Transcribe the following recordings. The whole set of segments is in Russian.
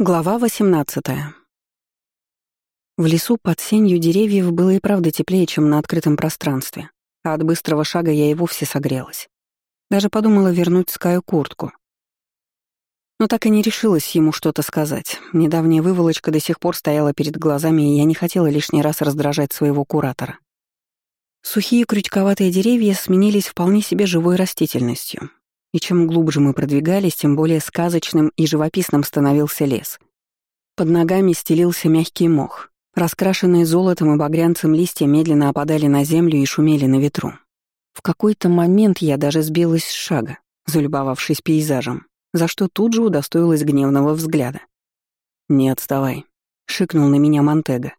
Глава 18 В лесу под сенью деревьев было и правда теплее, чем на открытом пространстве, а от быстрого шага я и вовсе согрелась. Даже подумала вернуть Скаю куртку. Но так и не решилась ему что-то сказать. Недавняя выволочка до сих пор стояла перед глазами, и я не хотела лишний раз раздражать своего куратора. Сухие крючковатые деревья сменились вполне себе живой растительностью, и чем глубже мы продвигались, тем более сказочным и живописным становился лес. Под ногами стелился мягкий мох. Раскрашенные золотом и багрянцем листья медленно опадали на землю и шумели на ветру. В какой-то момент я даже сбилась с шага, залюбовавшись пейзажем, за что тут же удостоилась гневного взгляда. «Не отставай», — шикнул на меня Монтега.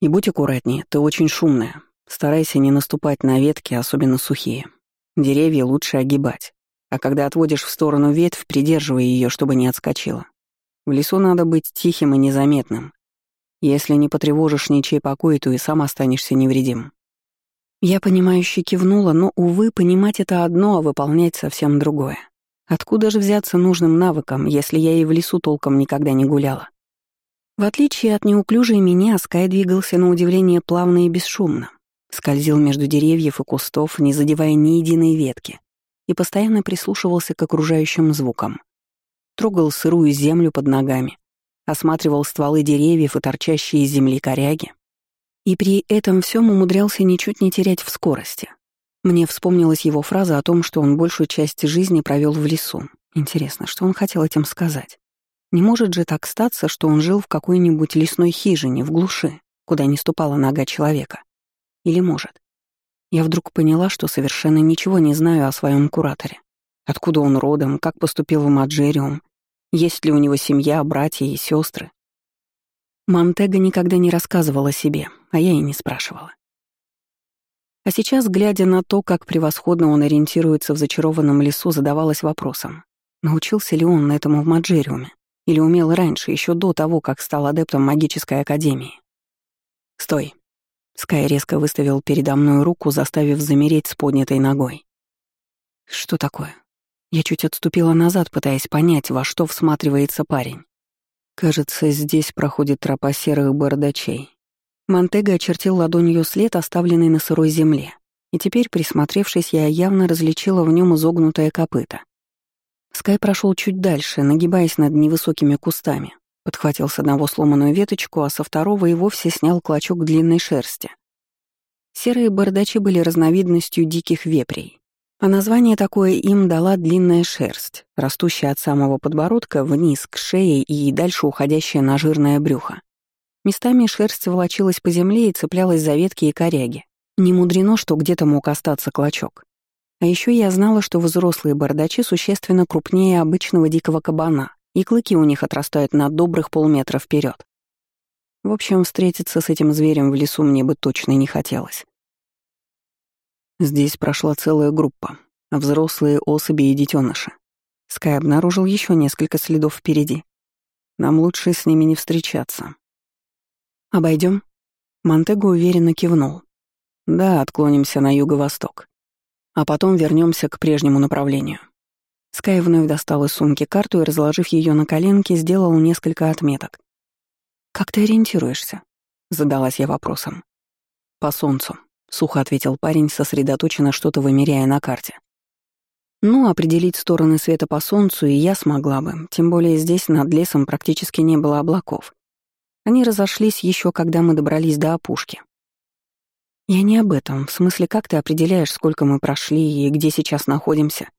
«И будь аккуратнее, ты очень шумная. Старайся не наступать на ветки, особенно сухие. Деревья лучше огибать. А когда отводишь в сторону ветвь, придерживай ее, чтобы не отскочила. В лесу надо быть тихим и незаметным. Если не потревожишь ничей покой, то и сам останешься невредим. Я понимающе кивнула, но, увы, понимать это одно, а выполнять совсем другое. Откуда же взяться нужным навыкам, если я и в лесу толком никогда не гуляла? В отличие от неуклюжей меня, Скай двигался на удивление плавно и бесшумно. Скользил между деревьев и кустов, не задевая ни единой ветки и постоянно прислушивался к окружающим звукам. Трогал сырую землю под ногами, осматривал стволы деревьев и торчащие из земли коряги. И при этом всем умудрялся ничуть не терять в скорости. Мне вспомнилась его фраза о том, что он большую часть жизни провел в лесу. Интересно, что он хотел этим сказать? Не может же так статься, что он жил в какой-нибудь лесной хижине в глуши, куда не ступала нога человека? Или может? Я вдруг поняла, что совершенно ничего не знаю о своем кураторе. Откуда он родом, как поступил в Маджериум, есть ли у него семья, братья и сестры. Монтега никогда не рассказывала себе, а я и не спрашивала. А сейчас, глядя на то, как превосходно он ориентируется в зачарованном лесу, задавалась вопросом, научился ли он этому в Маджериуме или умел раньше, еще до того, как стал адептом магической академии. «Стой!» Скай резко выставил передо мной руку, заставив замереть с поднятой ногой. Что такое? Я чуть отступила назад, пытаясь понять, во что всматривается парень. Кажется, здесь проходит тропа серых бардачей. Монтега очертил ладонью след, оставленный на сырой земле, и теперь, присмотревшись, я явно различила в нем изогнутое копыто. Скай прошел чуть дальше, нагибаясь над невысокими кустами, Подхватил с одного сломанную веточку, а со второго и вовсе снял клочок длинной шерсти. Серые бардачи были разновидностью диких вепрей, а название такое им дала длинная шерсть, растущая от самого подбородка вниз к шее и дальше уходящая на жирное брюхо. Местами шерсть волочилась по земле и цеплялась за ветки и коряги. Не мудрено, что где-то мог остаться клочок. А еще я знала, что взрослые бардачи существенно крупнее обычного дикого кабана, и клыки у них отрастают на добрых полметра вперед. В общем, встретиться с этим зверем в лесу мне бы точно не хотелось. Здесь прошла целая группа, взрослые особи и детеныши. Скай обнаружил еще несколько следов впереди. Нам лучше с ними не встречаться. Обойдем? Монтего уверенно кивнул. Да, отклонимся на юго-восток. А потом вернемся к прежнему направлению. Скай вновь достал из сумки карту и, разложив ее на коленке, сделал несколько отметок. «Как ты ориентируешься?» — задалась я вопросом. «По солнцу», — сухо ответил парень, сосредоточенно что-то вымеряя на карте. «Ну, определить стороны света по солнцу и я смогла бы, тем более здесь над лесом практически не было облаков. Они разошлись еще, когда мы добрались до опушки. Я не об этом, в смысле, как ты определяешь, сколько мы прошли и где сейчас находимся?»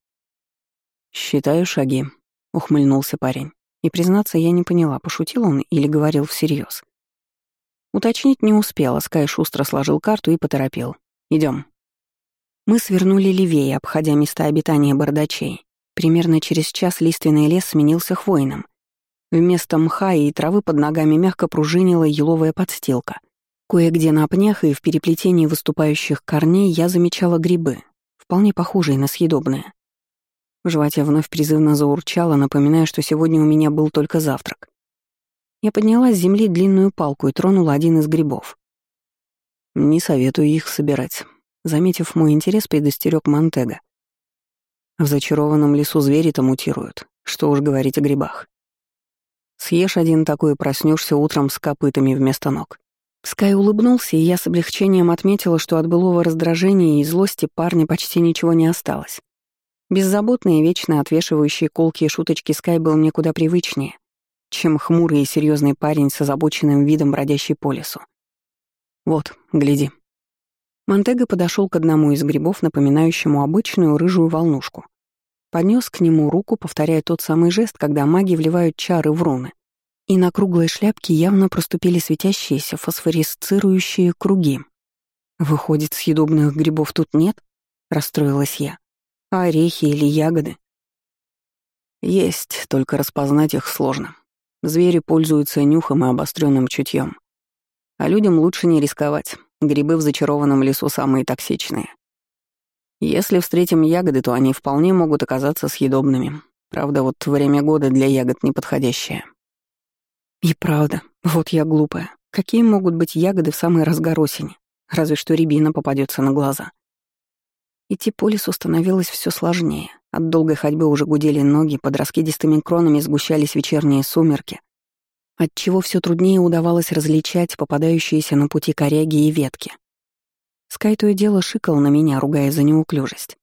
«Считаю шаги», — ухмыльнулся парень. И, признаться, я не поняла, пошутил он или говорил всерьез. Уточнить не успела, Скай шустро сложил карту и поторопил. Идем. Мы свернули левее, обходя места обитания бардачей. Примерно через час лиственный лес сменился хвойным. Вместо мха и травы под ногами мягко пружинила еловая подстилка. Кое-где на пнях и в переплетении выступающих корней я замечала грибы, вполне похожие на съедобные. В животе вновь призывно заурчало, напоминая, что сегодня у меня был только завтрак. Я подняла с земли длинную палку и тронула один из грибов. «Не советую их собирать», — заметив мой интерес, предостерег Монтега. В зачарованном лесу звери-то мутируют, что уж говорить о грибах. Съешь один такой и проснешься утром с копытами вместо ног. Скай улыбнулся, и я с облегчением отметила, что от былого раздражения и злости парня почти ничего не осталось. Беззаботный и вечно отвешивающий колки и шуточки Скай был мне куда привычнее, чем хмурый и серьезный парень с озабоченным видом, бродящий по лесу. «Вот, гляди». Монтега подошел к одному из грибов, напоминающему обычную рыжую волнушку. Поднес к нему руку, повторяя тот самый жест, когда маги вливают чары в руны и на круглой шляпке явно проступили светящиеся фосфорисцирующие круги. «Выходит, съедобных грибов тут нет?» — расстроилась я. «А орехи или ягоды?» «Есть, только распознать их сложно. Звери пользуются нюхом и обостренным чутьем. А людям лучше не рисковать. Грибы в зачарованном лесу самые токсичные. Если встретим ягоды, то они вполне могут оказаться съедобными. Правда, вот время года для ягод неподходящее. И правда, вот я глупая. Какие могут быть ягоды в самый разгар осени? Разве что рябина попадется на глаза. Идти по лесу становилось все сложнее. От долгой ходьбы уже гудели ноги, под раскидистыми кронами сгущались вечерние сумерки, отчего все труднее удавалось различать попадающиеся на пути коряги и ветки. Скай то и дело шикал на меня, ругая за неуклюжесть.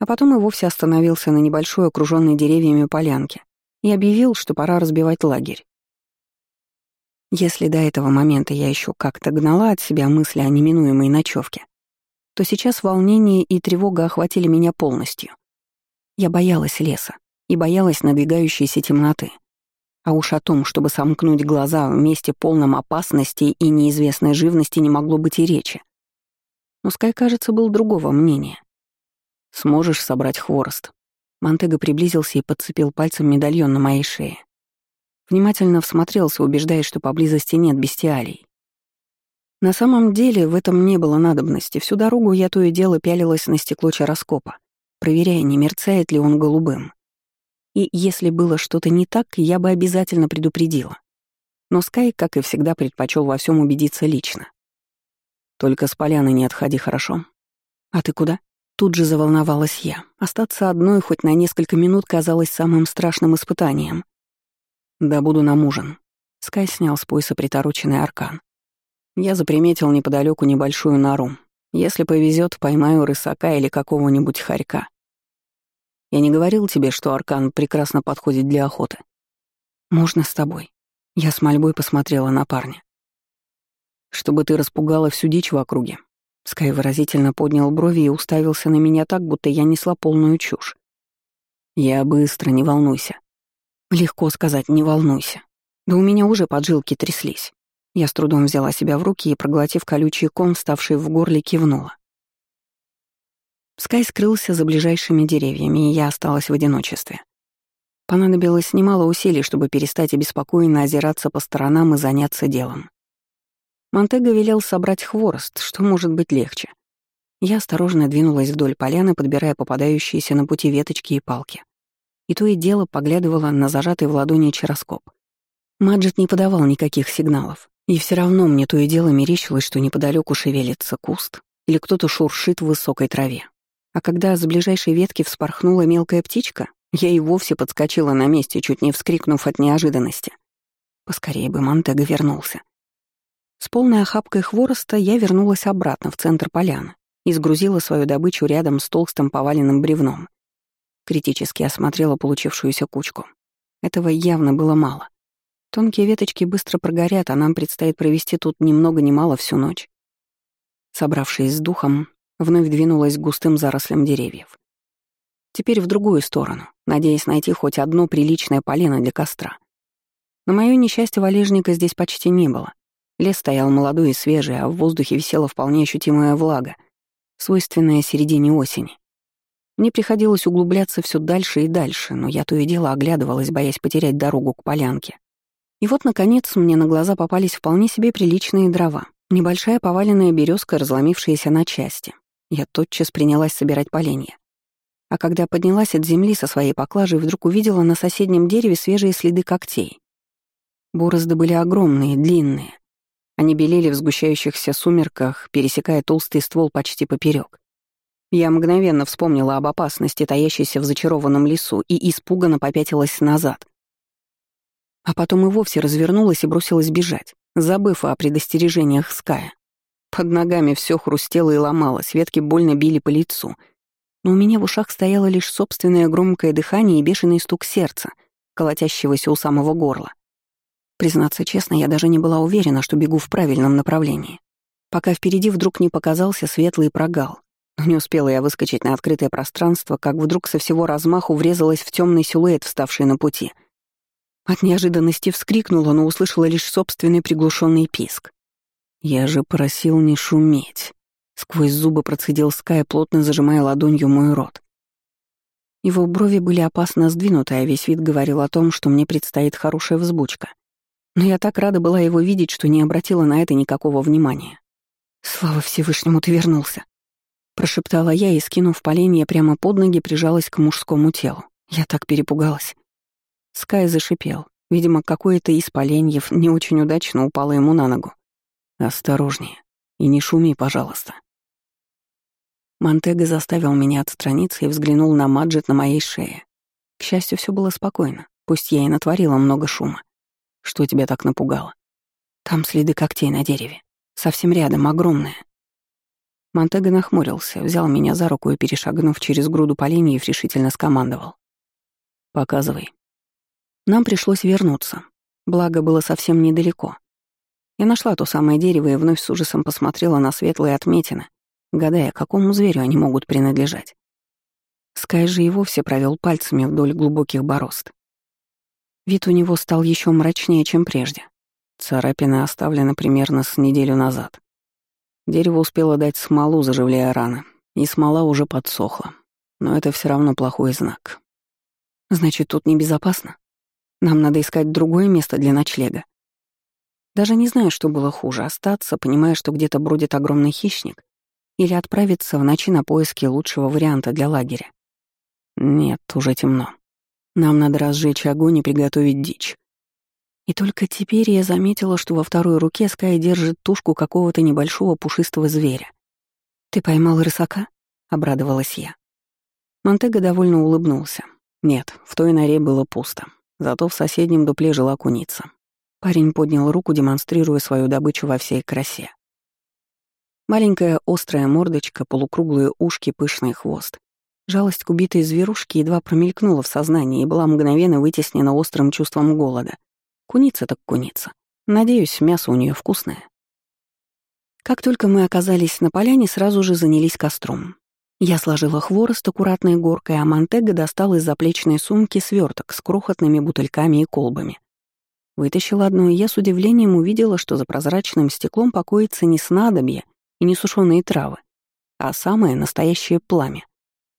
А потом и вовсе остановился на небольшой окруженной деревьями полянке и объявил, что пора разбивать лагерь. Если до этого момента я еще как-то гнала от себя мысли о неминуемой ночевке, то сейчас волнение и тревога охватили меня полностью. Я боялась леса и боялась надвигающейся темноты. А уж о том, чтобы сомкнуть глаза в месте полном опасности и неизвестной живности не могло быть и речи. Но Скай, кажется, был другого мнения. «Сможешь собрать хворост?» Монтега приблизился и подцепил пальцем медальон на моей шее. Внимательно всмотрелся, убеждаясь, что поблизости нет бестиалий. На самом деле в этом не было надобности. Всю дорогу я то и дело пялилась на стекло чароскопа, проверяя, не мерцает ли он голубым. И если было что-то не так, я бы обязательно предупредила. Но Скай, как и всегда, предпочел во всем убедиться лично. «Только с поляны не отходи, хорошо?» «А ты куда?» Тут же заволновалась я. Остаться одной хоть на несколько минут казалось самым страшным испытанием. «Да буду нам ужин». Скай снял с пояса притороченный аркан. Я заприметил неподалеку небольшую нору. Если повезет, поймаю рысака или какого-нибудь хорька. Я не говорил тебе, что аркан прекрасно подходит для охоты. Можно с тобой. Я с мольбой посмотрела на парня. Чтобы ты распугала всю дичь в округе. Скай выразительно поднял брови и уставился на меня так, будто я несла полную чушь. Я быстро, не волнуйся. Легко сказать «не волнуйся». Да у меня уже поджилки тряслись. Я с трудом взяла себя в руки и, проглотив колючий ком, вставший в горле, кивнула. Скай скрылся за ближайшими деревьями, и я осталась в одиночестве. Понадобилось немало усилий, чтобы перестать обеспокоенно озираться по сторонам и заняться делом. Монтега велел собрать хворост, что может быть легче. Я осторожно двинулась вдоль поляны, подбирая попадающиеся на пути веточки и палки и то и дело поглядывала на зажатый в ладони чароскоп. Маджет не подавал никаких сигналов, и все равно мне то и дело мерещилось, что неподалеку шевелится куст или кто-то шуршит в высокой траве. А когда с ближайшей ветки вспорхнула мелкая птичка, я и вовсе подскочила на месте, чуть не вскрикнув от неожиданности. Поскорее бы Монтега вернулся. С полной охапкой хвороста я вернулась обратно в центр поляны и сгрузила свою добычу рядом с толстым поваленным бревном. Критически осмотрела получившуюся кучку. Этого явно было мало. Тонкие веточки быстро прогорят, а нам предстоит провести тут ни много ни мало всю ночь. Собравшись с духом, вновь двинулась к густым зарослям деревьев. Теперь в другую сторону, надеясь найти хоть одно приличное полено для костра. На моё несчастье валежника здесь почти не было. Лес стоял молодой и свежий, а в воздухе висела вполне ощутимая влага, свойственная середине осени. Мне приходилось углубляться все дальше и дальше, но я то и дело оглядывалась, боясь потерять дорогу к полянке. И вот, наконец, мне на глаза попались вполне себе приличные дрова. Небольшая поваленная березка, разломившаяся на части. Я тотчас принялась собирать поленья. А когда поднялась от земли со своей поклажей, вдруг увидела на соседнем дереве свежие следы когтей. Борозды были огромные, длинные. Они белели в сгущающихся сумерках, пересекая толстый ствол почти поперек. Я мгновенно вспомнила об опасности, таящейся в зачарованном лесу, и испуганно попятилась назад. А потом и вовсе развернулась и бросилась бежать, забыв о предостережениях Ская. Под ногами все хрустело и ломалось, ветки больно били по лицу. Но у меня в ушах стояло лишь собственное громкое дыхание и бешеный стук сердца, колотящегося у самого горла. Признаться честно, я даже не была уверена, что бегу в правильном направлении. Пока впереди вдруг не показался светлый прогал. Не успела я выскочить на открытое пространство, как вдруг со всего размаху врезалась в темный силуэт, вставший на пути. От неожиданности вскрикнула, но услышала лишь собственный приглушенный писк. «Я же просил не шуметь», — сквозь зубы процедил Скай, плотно зажимая ладонью мой рот. Его брови были опасно сдвинуты, а весь вид говорил о том, что мне предстоит хорошая взбучка. Но я так рада была его видеть, что не обратила на это никакого внимания. «Слава Всевышнему, ты вернулся!» Прошептала я и, скинув поленья прямо под ноги, прижалась к мужскому телу. Я так перепугалась. Скай зашипел. Видимо, какое-то из поленьев не очень удачно упало ему на ногу. «Осторожнее. И не шуми, пожалуйста». Монтега заставил меня отстраниться и взглянул на маджет на моей шее. К счастью, все было спокойно, пусть я и натворила много шума. Что тебя так напугало? Там следы когтей на дереве. Совсем рядом, огромные. Монтега нахмурился, взял меня за руку и, перешагнув через груду поленьев, решительно скомандовал. «Показывай». Нам пришлось вернуться. Благо, было совсем недалеко. Я нашла то самое дерево и вновь с ужасом посмотрела на светлые отметины, гадая, какому зверю они могут принадлежать. Скай же и вовсе провел пальцами вдоль глубоких борозд. Вид у него стал еще мрачнее, чем прежде. Царапины оставлены примерно с неделю назад. Дерево успело дать смолу, заживляя раны, и смола уже подсохла. Но это все равно плохой знак. Значит, тут небезопасно? Нам надо искать другое место для ночлега. Даже не знаю, что было хуже — остаться, понимая, что где-то бродит огромный хищник, или отправиться в ночи на поиски лучшего варианта для лагеря. Нет, уже темно. Нам надо разжечь огонь и приготовить дичь. И только теперь я заметила, что во второй руке Скай держит тушку какого-то небольшого пушистого зверя. «Ты поймал рысака?» — обрадовалась я. Монтега довольно улыбнулся. Нет, в той норе было пусто. Зато в соседнем дупле жила куница. Парень поднял руку, демонстрируя свою добычу во всей красе. Маленькая острая мордочка, полукруглые ушки, пышный хвост. Жалость к убитой зверушки едва промелькнула в сознании и была мгновенно вытеснена острым чувством голода. Куница так куница. Надеюсь, мясо у нее вкусное. Как только мы оказались на поляне, сразу же занялись костром. Я сложила хворост аккуратной горкой, а Монтега достал из заплечной сумки сверток с крохотными бутыльками и колбами. Вытащила одну, и я с удивлением увидела, что за прозрачным стеклом покоится не снадобье и не сушеные травы, а самое настоящее пламя.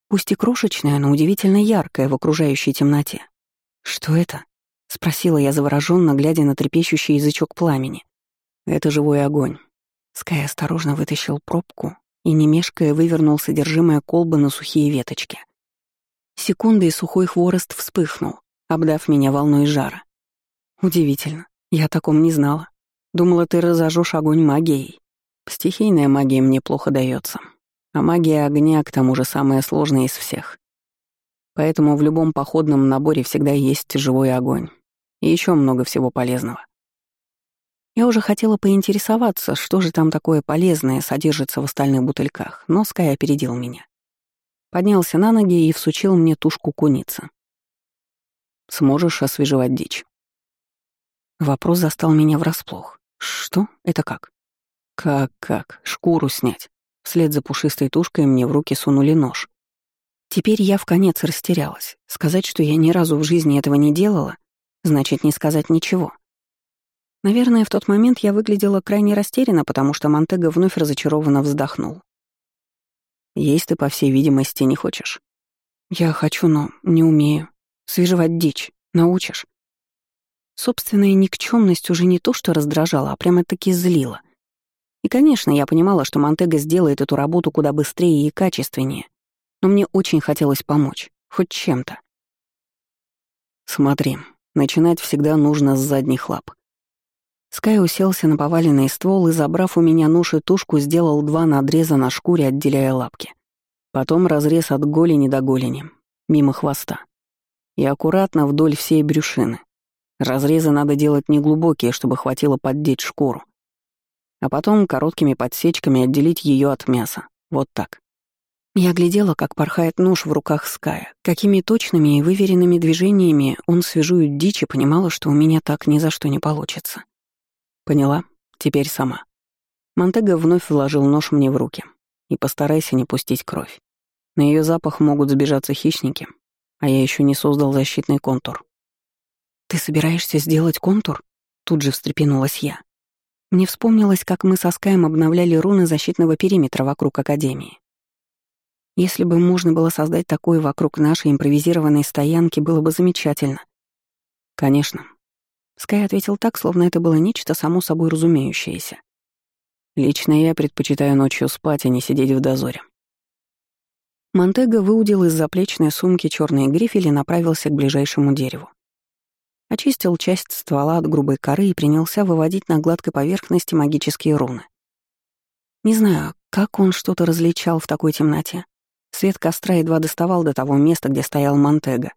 Пусть и крошечное, но удивительно яркое в окружающей темноте. «Что это?» — спросила я завороженно, глядя на трепещущий язычок пламени. «Это живой огонь». Скай осторожно вытащил пробку и, не мешкая, вывернул содержимое колбы на сухие веточки. Секунды и сухой хворост вспыхнул, обдав меня волной жара. Удивительно. Я о таком не знала. Думала, ты разожжешь огонь магией. Стихийная магия мне плохо дается, А магия огня, к тому же, самая сложная из всех. Поэтому в любом походном наборе всегда есть живой огонь. И еще много всего полезного. Я уже хотела поинтересоваться, что же там такое полезное содержится в остальных бутыльках, но Скай опередил меня. Поднялся на ноги и всучил мне тушку куницы. «Сможешь освежевать дичь?» Вопрос застал меня врасплох. Что? Это как? Как-как? Шкуру снять. Вслед за пушистой тушкой мне в руки сунули нож. Теперь я в конец растерялась. Сказать, что я ни разу в жизни этого не делала, значит не сказать ничего. Наверное, в тот момент я выглядела крайне растерянно, потому что Монтега вновь разочарованно вздохнул. «Есть ты, по всей видимости, не хочешь?» «Я хочу, но не умею. Свежевать дичь. Научишь?» Собственная никчемность уже не то что раздражала, а прямо-таки злила. И, конечно, я понимала, что Монтега сделает эту работу куда быстрее и качественнее, но мне очень хотелось помочь, хоть чем-то. «Смотри, начинать всегда нужно с задних лап». Скай уселся на поваленный ствол и, забрав у меня нож и тушку, сделал два надреза на шкуре, отделяя лапки. Потом разрез от голени до голени, мимо хвоста. И аккуратно вдоль всей брюшины, Разрезы надо делать неглубокие, чтобы хватило поддеть шкуру. А потом короткими подсечками отделить ее от мяса. Вот так. Я глядела, как порхает нож в руках Ская, какими точными и выверенными движениями он свежует дичь и понимала, что у меня так ни за что не получится. Поняла? Теперь сама. Монтега вновь вложил нож мне в руки. И постарайся не пустить кровь. На ее запах могут сбежаться хищники, а я еще не создал защитный контур. «Ты собираешься сделать контур?» Тут же встрепенулась я. Мне вспомнилось, как мы со Скаем обновляли руны защитного периметра вокруг Академии. Если бы можно было создать такое вокруг нашей импровизированной стоянки, было бы замечательно. Конечно. Скай ответил так, словно это было нечто само собой разумеющееся. Лично я предпочитаю ночью спать, а не сидеть в дозоре. Монтега выудил из заплечной сумки черные грифели и направился к ближайшему дереву. Очистил часть ствола от грубой коры и принялся выводить на гладкой поверхности магические руны. Не знаю, как он что-то различал в такой темноте, Свет костра едва доставал до того места, где стоял Монтега.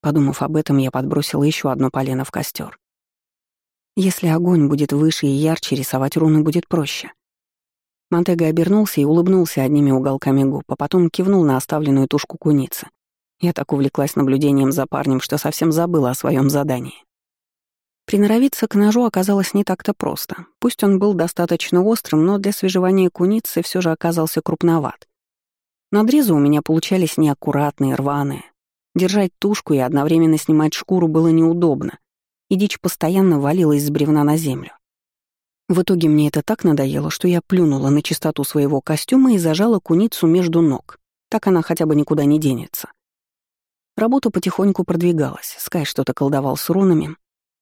Подумав об этом, я подбросила еще одно полено в костер. Если огонь будет выше и ярче, рисовать руны будет проще. Монтега обернулся и улыбнулся одними уголками губ, а потом кивнул на оставленную тушку куницы. Я так увлеклась наблюдением за парнем, что совсем забыла о своем задании. Приноровиться к ножу оказалось не так-то просто. Пусть он был достаточно острым, но для свежевания куницы все же оказался крупноват. Надрезы у меня получались неаккуратные, рваные. Держать тушку и одновременно снимать шкуру было неудобно, и дичь постоянно валилась с бревна на землю. В итоге мне это так надоело, что я плюнула на чистоту своего костюма и зажала куницу между ног. Так она хотя бы никуда не денется. Работа потихоньку продвигалась. Скай что-то колдовал с рунами.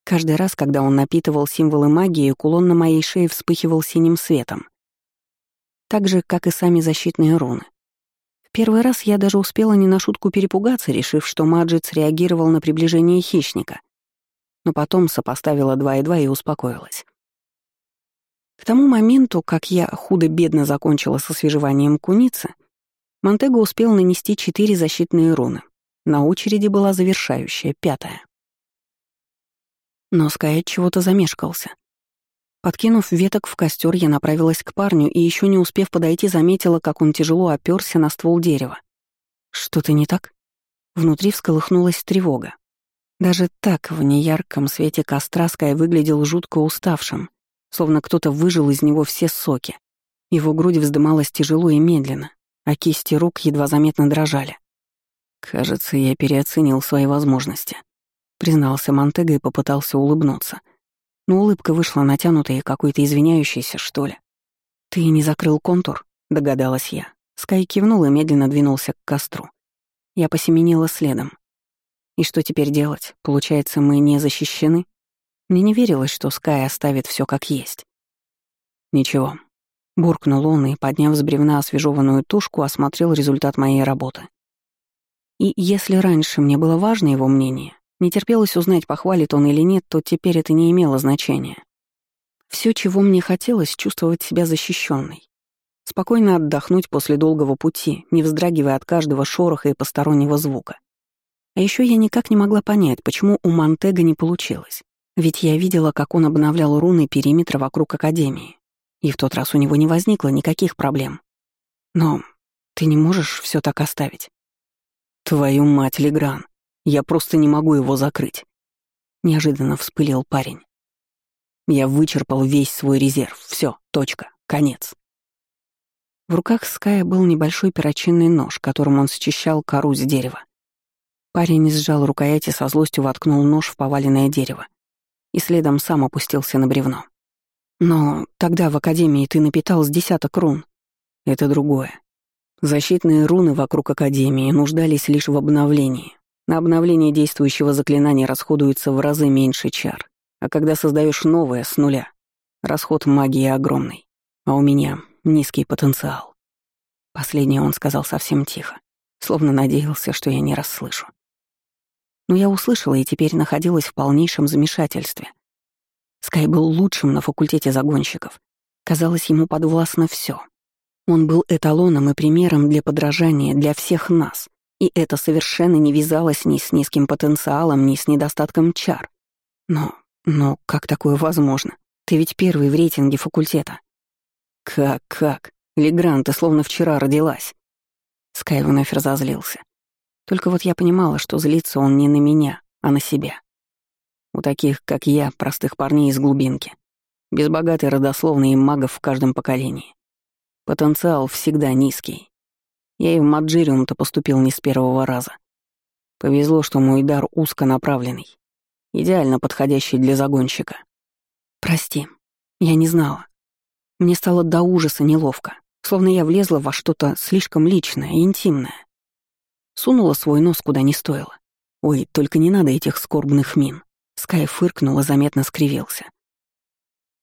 Каждый раз, когда он напитывал символы магии, кулон на моей шее вспыхивал синим светом. Так же, как и сами защитные руны. Первый раз я даже успела не на шутку перепугаться, решив, что Маджид среагировал на приближение хищника. Но потом сопоставила два и два и успокоилась. К тому моменту, как я худо-бедно закончила со свежеванием куницы, Монтего успел нанести четыре защитные руны. На очереди была завершающая, пятая. Но Скай чего-то замешкался. Подкинув веток в костер, я направилась к парню и еще не успев подойти, заметила, как он тяжело оперся на ствол дерева. Что-то не так? Внутри всколыхнулась тревога. Даже так в неярком свете костра Скай выглядел жутко уставшим, словно кто-то выжил из него все соки. Его грудь вздымалась тяжело и медленно, а кисти рук едва заметно дрожали. «Кажется, я переоценил свои возможности», — признался Монтега и попытался улыбнуться — но улыбка вышла натянутой и какой-то извиняющейся, что ли. «Ты не закрыл контур?» — догадалась я. Скай кивнул и медленно двинулся к костру. Я посеменила следом. И что теперь делать? Получается, мы не защищены? Мне не верилось, что Скай оставит все как есть. Ничего. Буркнул он и, подняв с бревна освежеванную тушку, осмотрел результат моей работы. И если раньше мне было важно его мнение, не терпелось узнать, похвалит он или нет, то теперь это не имело значения. Все, чего мне хотелось, чувствовать себя защищенной. Спокойно отдохнуть после долгого пути, не вздрагивая от каждого шороха и постороннего звука. А еще я никак не могла понять, почему у Монтега не получилось. Ведь я видела, как он обновлял руны периметра вокруг Академии. И в тот раз у него не возникло никаких проблем. Но ты не можешь все так оставить. Твою мать, Легран. Я просто не могу его закрыть. Неожиданно вспылил парень. Я вычерпал весь свой резерв. Все, точка, конец. В руках Ская был небольшой перочинный нож, которым он счищал кору с дерева. Парень сжал рукоять и со злостью воткнул нож в поваленное дерево. И следом сам опустился на бревно. Но тогда в Академии ты напитал с десяток рун. Это другое. Защитные руны вокруг Академии нуждались лишь в обновлении. На обновление действующего заклинания расходуется в разы меньше чар, а когда создаешь новое с нуля, расход магии огромный, а у меня низкий потенциал. Последнее он сказал совсем тихо, словно надеялся, что я не расслышу. Но я услышала и теперь находилась в полнейшем замешательстве. Скай был лучшим на факультете загонщиков. Казалось, ему подвластно все. Он был эталоном и примером для подражания для всех нас. И это совершенно не вязалось ни с низким потенциалом, ни с недостатком чар. Но, но как такое возможно? Ты ведь первый в рейтинге факультета. Как, как? Легран, ты словно вчера родилась. Скай вновь разозлился. Только вот я понимала, что злится он не на меня, а на себя. У таких, как я, простых парней из глубинки. Без богатой родословной и магов в каждом поколении. Потенциал всегда низкий. Я и в Маджириум-то поступил не с первого раза. Повезло, что мой дар узконаправленный. Идеально подходящий для загонщика. Прости, я не знала. Мне стало до ужаса неловко, словно я влезла во что-то слишком личное и интимное. Сунула свой нос куда не стоило. Ой, только не надо этих скорбных мин. Скай фыркнул и заметно скривился.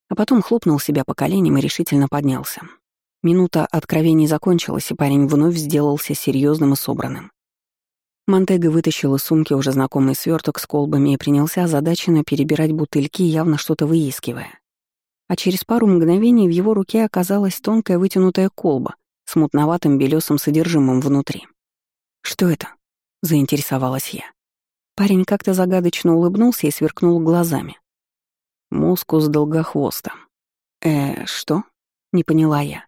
А потом хлопнул себя по коленям и решительно поднялся. Минута откровений закончилась, и парень вновь сделался серьезным и собранным. Монтега вытащил из сумки уже знакомый сверток с колбами и принялся озадаченно перебирать бутыльки, явно что-то выискивая. А через пару мгновений в его руке оказалась тонкая вытянутая колба с мутноватым белесым содержимым внутри. «Что это?» — заинтересовалась я. Парень как-то загадочно улыбнулся и сверкнул глазами. «Мускус долгохвоста». «Э, что?» — не поняла я.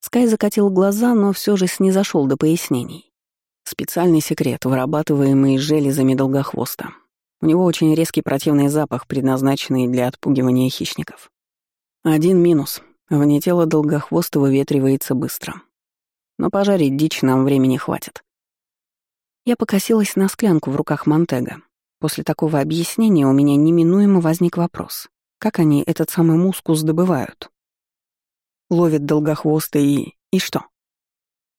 Скай закатил глаза, но все же снизошел до пояснений. Специальный секрет, вырабатываемый железами долгохвоста. У него очень резкий противный запах, предназначенный для отпугивания хищников. Один минус — вне тела долгохвоста выветривается быстро. Но пожарить дичь нам времени хватит. Я покосилась на склянку в руках Монтега. После такого объяснения у меня неминуемо возник вопрос. Как они этот самый мускус добывают? Ловят долгохвосты и... и что?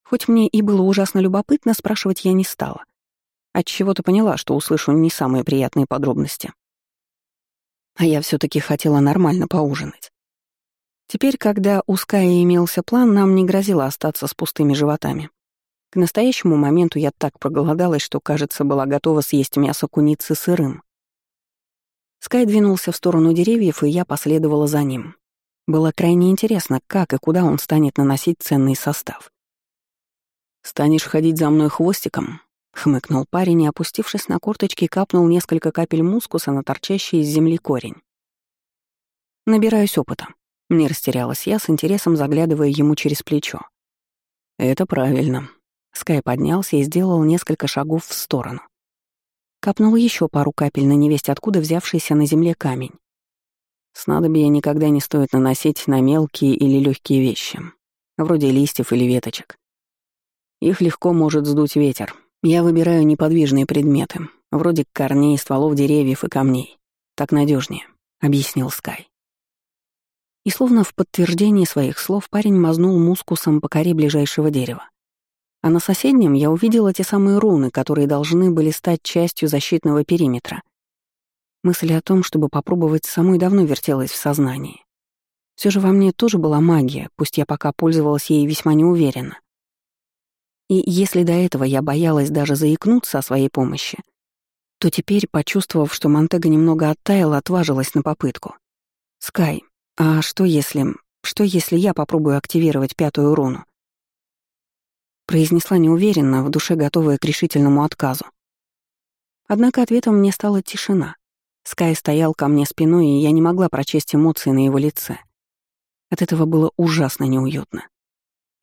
Хоть мне и было ужасно любопытно, спрашивать я не стала. Отчего-то поняла, что услышу не самые приятные подробности. А я все таки хотела нормально поужинать. Теперь, когда у Ская имелся план, нам не грозило остаться с пустыми животами. К настоящему моменту я так проголодалась, что, кажется, была готова съесть мясо куницы сырым. Скай двинулся в сторону деревьев, и я последовала за ним. Было крайне интересно, как и куда он станет наносить ценный состав. «Станешь ходить за мной хвостиком?» — хмыкнул парень и, опустившись на корточки, капнул несколько капель мускуса на торчащий из земли корень. «Набираюсь опыта», — не растерялась я, с интересом заглядывая ему через плечо. «Это правильно». Скай поднялся и сделал несколько шагов в сторону. Капнул еще пару капель на невесть, откуда взявшийся на земле камень. Снадобья никогда не стоит наносить на мелкие или легкие вещи, вроде листьев или веточек. Их легко может сдуть ветер. Я выбираю неподвижные предметы, вроде корней, стволов деревьев и камней. Так надежнее, объяснил Скай. И словно в подтверждение своих слов парень мазнул мускусом по коре ближайшего дерева. А на соседнем я увидела те самые руны, которые должны были стать частью защитного периметра. Мысль о том, чтобы попробовать самой давно вертелась в сознании. Все же во мне тоже была магия, пусть я пока пользовалась ей весьма неуверенно. И если до этого я боялась даже заикнуться о своей помощи, то теперь, почувствовав, что Монтега немного оттаял, отважилась на попытку. «Скай, а что если... что если я попробую активировать пятую руну?» Произнесла неуверенно, в душе готовая к решительному отказу. Однако ответом мне стала тишина. Скай стоял ко мне спиной, и я не могла прочесть эмоции на его лице. От этого было ужасно неуютно.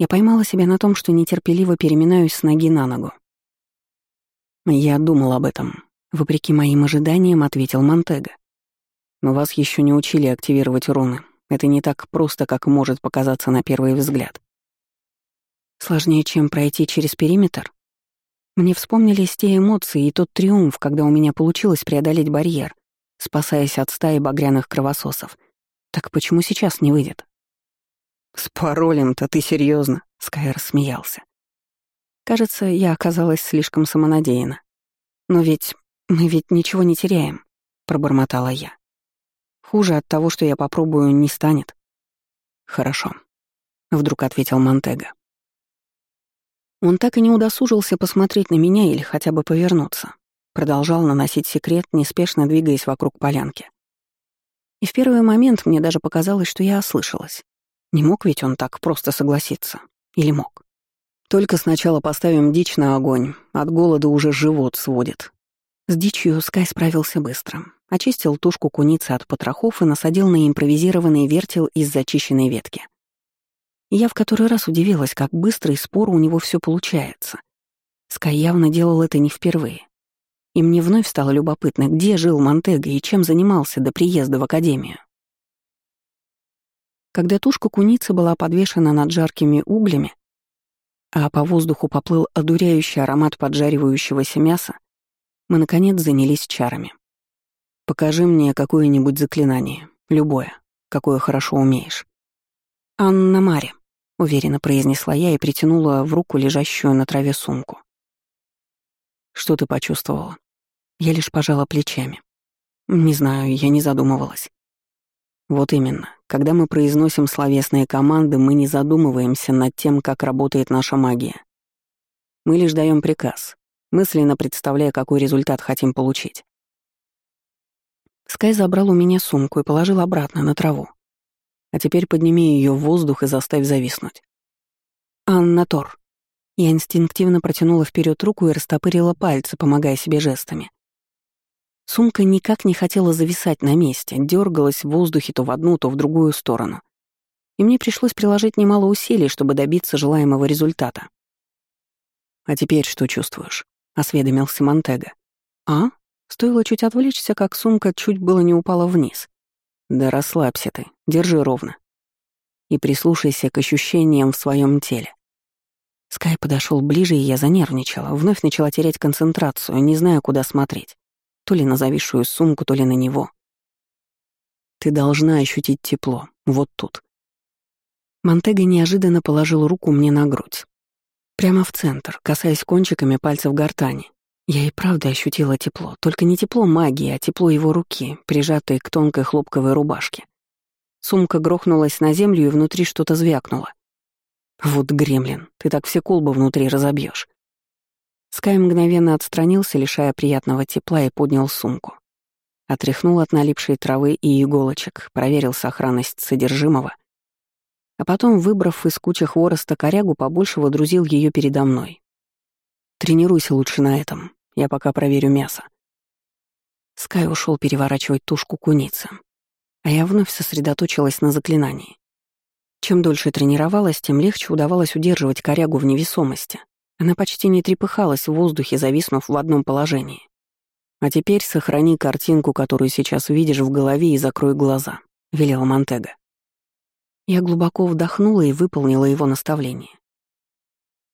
Я поймала себя на том, что нетерпеливо переминаюсь с ноги на ногу. «Я думал об этом», — вопреки моим ожиданиям ответил Монтега. «Но вас еще не учили активировать руны. Это не так просто, как может показаться на первый взгляд». «Сложнее, чем пройти через периметр?» Мне вспомнились те эмоции и тот триумф, когда у меня получилось преодолеть барьер, спасаясь от стаи багряных кровососов. Так почему сейчас не выйдет? «С паролем-то ты серьезно? Скайр смеялся. Кажется, я оказалась слишком самонадеяна. «Но ведь мы ведь ничего не теряем», — пробормотала я. «Хуже от того, что я попробую, не станет». «Хорошо», — вдруг ответил Монтега. Он так и не удосужился посмотреть на меня или хотя бы повернуться. Продолжал наносить секрет, неспешно двигаясь вокруг полянки. И в первый момент мне даже показалось, что я ослышалась. Не мог ведь он так просто согласиться. Или мог? Только сначала поставим дичь на огонь, от голода уже живот сводит. С дичью Скай справился быстро. Очистил тушку куницы от потрохов и насадил на импровизированный вертел из зачищенной ветки. Я в который раз удивилась, как быстро и споро у него все получается. Скай явно делал это не впервые. И мне вновь стало любопытно, где жил Монтега и чем занимался до приезда в академию. Когда тушка куницы была подвешена над жаркими углями, а по воздуху поплыл одуряющий аромат поджаривающегося мяса, мы, наконец, занялись чарами. «Покажи мне какое-нибудь заклинание, любое, какое хорошо умеешь». «Анна Мари», — уверенно произнесла я и притянула в руку лежащую на траве сумку. «Что ты почувствовала?» Я лишь пожала плечами. Не знаю, я не задумывалась. Вот именно. Когда мы произносим словесные команды, мы не задумываемся над тем, как работает наша магия. Мы лишь даем приказ, мысленно представляя, какой результат хотим получить. Скай забрал у меня сумку и положил обратно на траву. А теперь подними ее в воздух и заставь зависнуть. Анна Тор. Я инстинктивно протянула вперед руку и растопырила пальцы, помогая себе жестами. Сумка никак не хотела зависать на месте, дергалась в воздухе то в одну, то в другую сторону. И мне пришлось приложить немало усилий, чтобы добиться желаемого результата. «А теперь что чувствуешь?» — осведомился Монтега. «А?» Стоило чуть отвлечься, как сумка чуть было не упала вниз. «Да расслабься ты, держи ровно. И прислушайся к ощущениям в своем теле». Скай подошел ближе, и я занервничала, вновь начала терять концентрацию, не зная, куда смотреть то ли на зависшую сумку, то ли на него. Ты должна ощутить тепло, вот тут. Монтега неожиданно положил руку мне на грудь. Прямо в центр, касаясь кончиками пальцев гортани. Я и правда ощутила тепло, только не тепло магии, а тепло его руки, прижатой к тонкой хлопковой рубашке. Сумка грохнулась на землю, и внутри что-то звякнуло. Вот гремлин, ты так все колбы внутри разобьешь. Скай мгновенно отстранился, лишая приятного тепла, и поднял сумку. Отряхнул от налипшей травы и иголочек, проверил сохранность содержимого, а потом, выбрав из кучи хвороста корягу, побольше водрузил ее передо мной. «Тренируйся лучше на этом, я пока проверю мясо». Скай ушел переворачивать тушку куницы, а я вновь сосредоточилась на заклинании. Чем дольше тренировалась, тем легче удавалось удерживать корягу в невесомости, она почти не трепыхалась в воздухе, зависнув в одном положении. «А теперь сохрани картинку, которую сейчас видишь в голове, и закрой глаза», — велела Монтега. Я глубоко вдохнула и выполнила его наставление.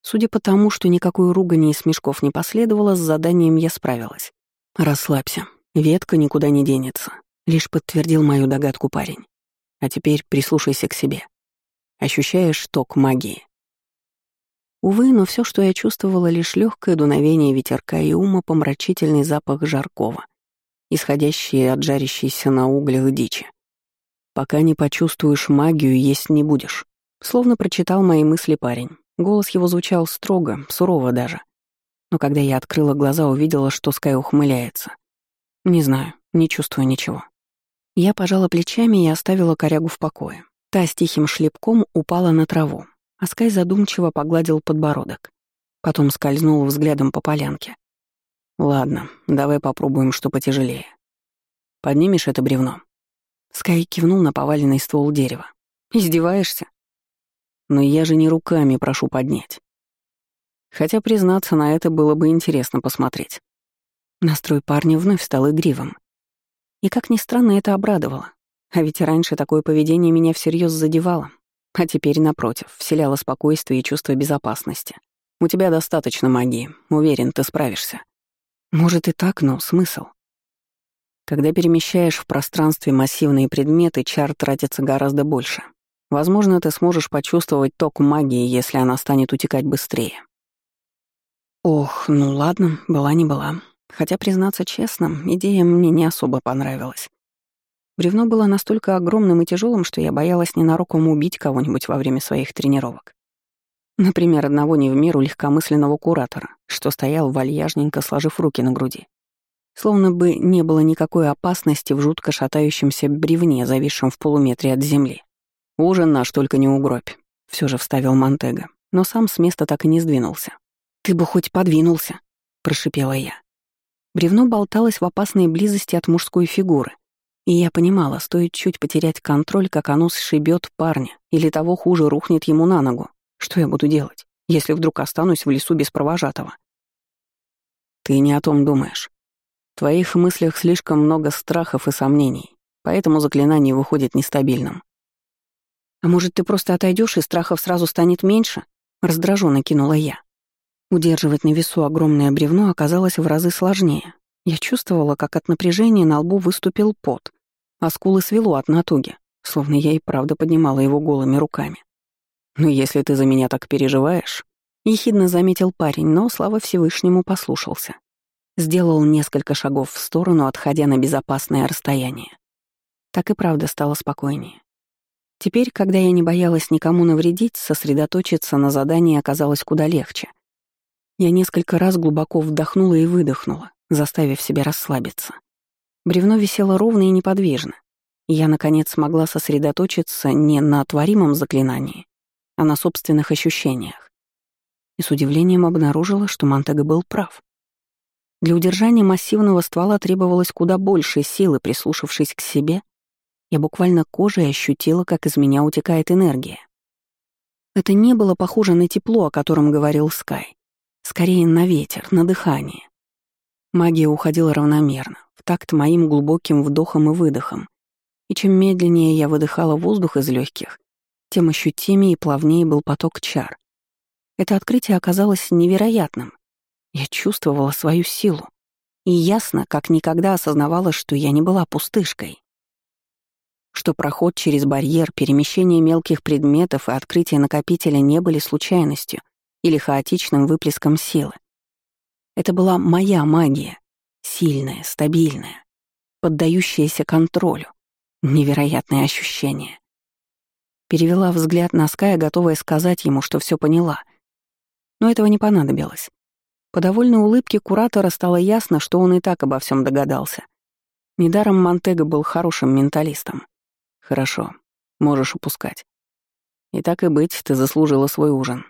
Судя по тому, что никакой ругани и смешков не последовало, с заданием я справилась. «Расслабься, ветка никуда не денется», — лишь подтвердил мою догадку парень. «А теперь прислушайся к себе. Ощущаешь ток магии?» Увы, но все, что я чувствовала, лишь легкое дуновение ветерка и умопомрачительный запах жаркого, исходящий от жарящейся на углях дичи. «Пока не почувствуешь магию, есть не будешь», словно прочитал мои мысли парень. Голос его звучал строго, сурово даже. Но когда я открыла глаза, увидела, что Скай ухмыляется. Не знаю, не чувствую ничего. Я пожала плечами и оставила корягу в покое. Та с тихим шлепком упала на траву, а Скай задумчиво погладил подбородок. Потом скользнул взглядом по полянке. «Ладно, давай попробуем что потяжелее. Поднимешь это бревно?» Скай кивнул на поваленный ствол дерева. «Издеваешься?» «Но я же не руками прошу поднять. Хотя, признаться, на это было бы интересно посмотреть». Настрой парня вновь стал игривым. И, как ни странно, это обрадовало. А ведь раньше такое поведение меня всерьез задевало, а теперь, напротив, вселяла спокойствие и чувство безопасности. У тебя достаточно магии. Уверен, ты справишься. Может и так, но смысл? Когда перемещаешь в пространстве массивные предметы, чар тратится гораздо больше. Возможно, ты сможешь почувствовать ток магии, если она станет утекать быстрее. Ох, ну ладно, была не была. Хотя, признаться честно, идея мне не особо понравилась. Бревно было настолько огромным и тяжелым, что я боялась ненароком убить кого-нибудь во время своих тренировок. Например, одного не в меру легкомысленного куратора, что стоял вальяжненько, сложив руки на груди. Словно бы не было никакой опасности в жутко шатающемся бревне, зависшем в полуметре от земли. «Ужин наш только не угробь», — все же вставил Монтега, но сам с места так и не сдвинулся. «Ты бы хоть подвинулся», — прошипела я. Бревно болталось в опасной близости от мужской фигуры. И я понимала, стоит чуть потерять контроль, как оно сшибет парня, или того хуже рухнет ему на ногу. Что я буду делать, если вдруг останусь в лесу без провожатого? Ты не о том думаешь. В твоих мыслях слишком много страхов и сомнений, поэтому заклинание выходит нестабильным. А может, ты просто отойдешь и страхов сразу станет меньше? Раздраженно кинула я. Удерживать на весу огромное бревно оказалось в разы сложнее. Я чувствовала, как от напряжения на лбу выступил пот, а скулы свело от натуги, словно я и правда поднимала его голыми руками. «Ну, если ты за меня так переживаешь...» — ехидно заметил парень, но, слава Всевышнему, послушался. Сделал несколько шагов в сторону, отходя на безопасное расстояние. Так и правда стало спокойнее. Теперь, когда я не боялась никому навредить, сосредоточиться на задании оказалось куда легче. Я несколько раз глубоко вдохнула и выдохнула, заставив себя расслабиться. Бревно висело ровно и неподвижно, и я, наконец, смогла сосредоточиться не на творимом заклинании, а на собственных ощущениях. И с удивлением обнаружила, что Монтега был прав. Для удержания массивного ствола требовалось куда больше силы, прислушавшись к себе, я буквально кожей ощутила, как из меня утекает энергия. Это не было похоже на тепло, о котором говорил Скай. Скорее на ветер, на дыхание. Магия уходила равномерно, в такт моим глубоким вдохом и выдохом. И чем медленнее я выдыхала воздух из легких, тем ощутимее и плавнее был поток чар. Это открытие оказалось невероятным. Я чувствовала свою силу. И ясно, как никогда осознавала, что я не была пустышкой. Что проход через барьер, перемещение мелких предметов и открытие накопителя не были случайностью или хаотичным выплеском силы. Это была моя магия, сильная, стабильная, поддающаяся контролю. Невероятное ощущение. Перевела взгляд на Ская, готовая сказать ему, что все поняла. Но этого не понадобилось. По довольной улыбке куратора стало ясно, что он и так обо всем догадался. Недаром Монтега был хорошим менталистом. «Хорошо, можешь упускать. И так и быть, ты заслужила свой ужин.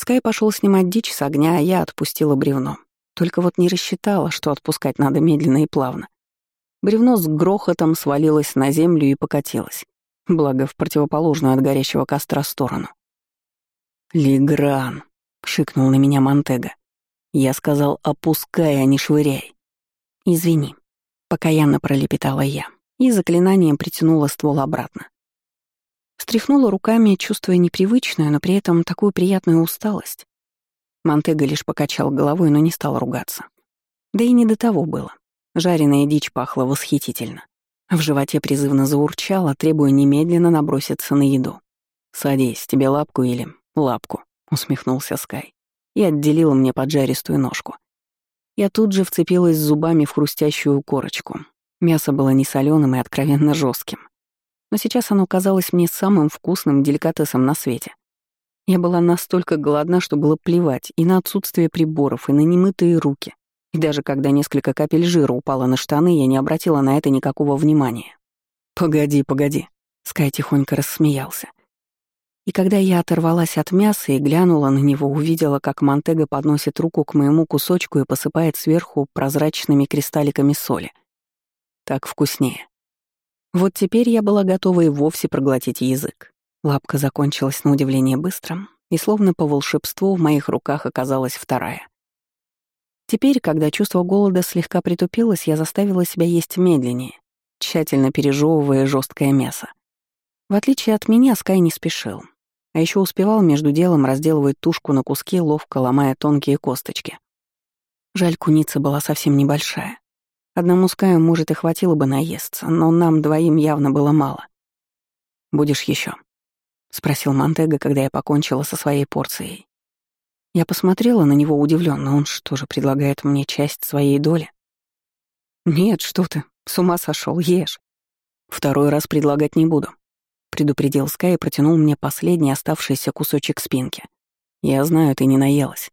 Скай пошел снимать дичь с огня, а я отпустила бревно. Только вот не рассчитала, что отпускать надо медленно и плавно. Бревно с грохотом свалилось на землю и покатилось. Благо, в противоположную от горящего костра сторону. «Лигран!» — шикнул на меня Монтега. Я сказал «опускай, а не швыряй». «Извини», — покаянно пролепетала я и заклинанием притянула ствол обратно. Встряхнула руками, чувствуя непривычную, но при этом такую приятную усталость. Монтега лишь покачал головой, но не стал ругаться. Да и не до того было. Жареная дичь пахла восхитительно. В животе призывно заурчало, требуя немедленно наброситься на еду. «Садись, тебе лапку или лапку», — усмехнулся Скай и отделил мне поджаристую ножку. Я тут же вцепилась зубами в хрустящую корочку. Мясо было не соленым и откровенно жестким но сейчас оно казалось мне самым вкусным деликатесом на свете. Я была настолько голодна, что было плевать и на отсутствие приборов, и на немытые руки. И даже когда несколько капель жира упало на штаны, я не обратила на это никакого внимания. «Погоди, погоди», — Скай тихонько рассмеялся. И когда я оторвалась от мяса и глянула на него, увидела, как Монтега подносит руку к моему кусочку и посыпает сверху прозрачными кристалликами соли. Так вкуснее. Вот теперь я была готова и вовсе проглотить язык. Лапка закончилась на удивление быстро, и словно по волшебству в моих руках оказалась вторая. Теперь, когда чувство голода слегка притупилось, я заставила себя есть медленнее, тщательно пережевывая жесткое мясо. В отличие от меня, Скай не спешил, а еще успевал между делом разделывать тушку на куски, ловко ломая тонкие косточки. Жаль, куница была совсем небольшая. Одному Скаю, может, и хватило бы наесться, но нам двоим явно было мало. «Будешь еще? спросил Монтега, когда я покончила со своей порцией. Я посмотрела на него удивленно. Он что же предлагает мне часть своей доли? Нет, что ты, с ума сошел, ешь. Второй раз предлагать не буду. Предупредил Скай и протянул мне последний оставшийся кусочек спинки. Я знаю, ты не наелась.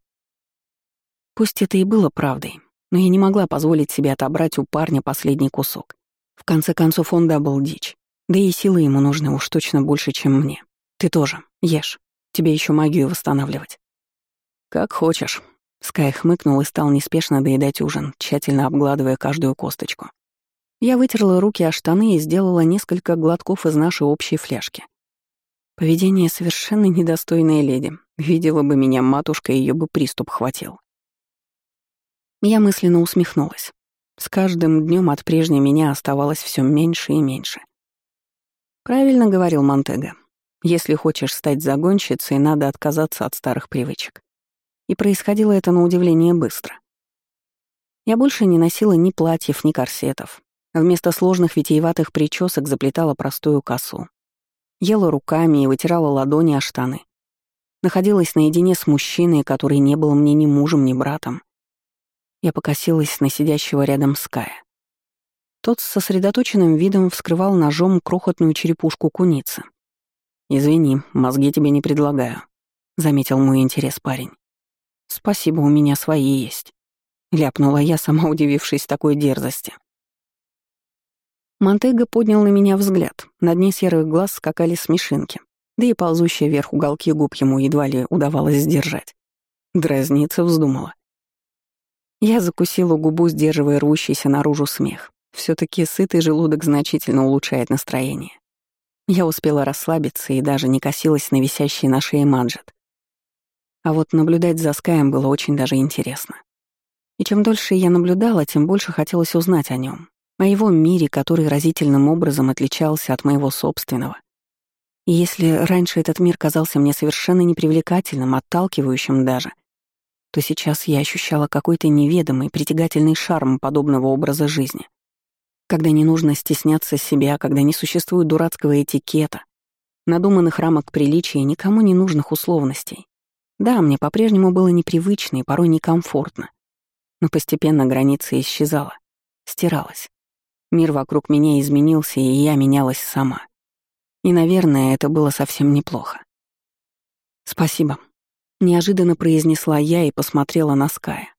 Пусть это и было правдой, но я не могла позволить себе отобрать у парня последний кусок. В конце концов, он добыл дичь. Да и силы ему нужны уж точно больше, чем мне. Ты тоже, ешь. Тебе еще магию восстанавливать. «Как хочешь». Скай хмыкнул и стал неспешно доедать ужин, тщательно обгладывая каждую косточку. Я вытерла руки о штаны и сделала несколько глотков из нашей общей фляжки. Поведение совершенно недостойной леди. Видела бы меня матушка, ее бы приступ хватил. Я мысленно усмехнулась. С каждым днем от прежней меня оставалось все меньше и меньше. Правильно говорил Монтега. Если хочешь стать загонщицей, надо отказаться от старых привычек. И происходило это на удивление быстро. Я больше не носила ни платьев, ни корсетов. Вместо сложных витиеватых причесок заплетала простую косу. Ела руками и вытирала ладони о штаны. Находилась наедине с мужчиной, который не был мне ни мужем, ни братом. Я покосилась на сидящего рядом Ская. Тот с сосредоточенным видом вскрывал ножом крохотную черепушку куницы. «Извини, мозги тебе не предлагаю», — заметил мой интерес парень. «Спасибо, у меня свои есть», — ляпнула я, сама удивившись такой дерзости. Монтега поднял на меня взгляд. На дне серых глаз скакали смешинки, да и ползущие вверх уголки губ ему едва ли удавалось сдержать. Дразниться вздумала. Я закусила губу, сдерживая рвущийся наружу смех. все таки сытый желудок значительно улучшает настроение. Я успела расслабиться и даже не косилась на висящий на шее маджет. А вот наблюдать за Скаем было очень даже интересно. И чем дольше я наблюдала, тем больше хотелось узнать о нем, о его мире, который разительным образом отличался от моего собственного. И если раньше этот мир казался мне совершенно непривлекательным, отталкивающим даже — то сейчас я ощущала какой-то неведомый, притягательный шарм подобного образа жизни. Когда не нужно стесняться себя, когда не существует дурацкого этикета, надуманных рамок приличия и никому не нужных условностей. Да, мне по-прежнему было непривычно и порой некомфортно. Но постепенно граница исчезала, стиралась. Мир вокруг меня изменился, и я менялась сама. И, наверное, это было совсем неплохо. «Спасибо», Неожиданно произнесла я и посмотрела на Ская.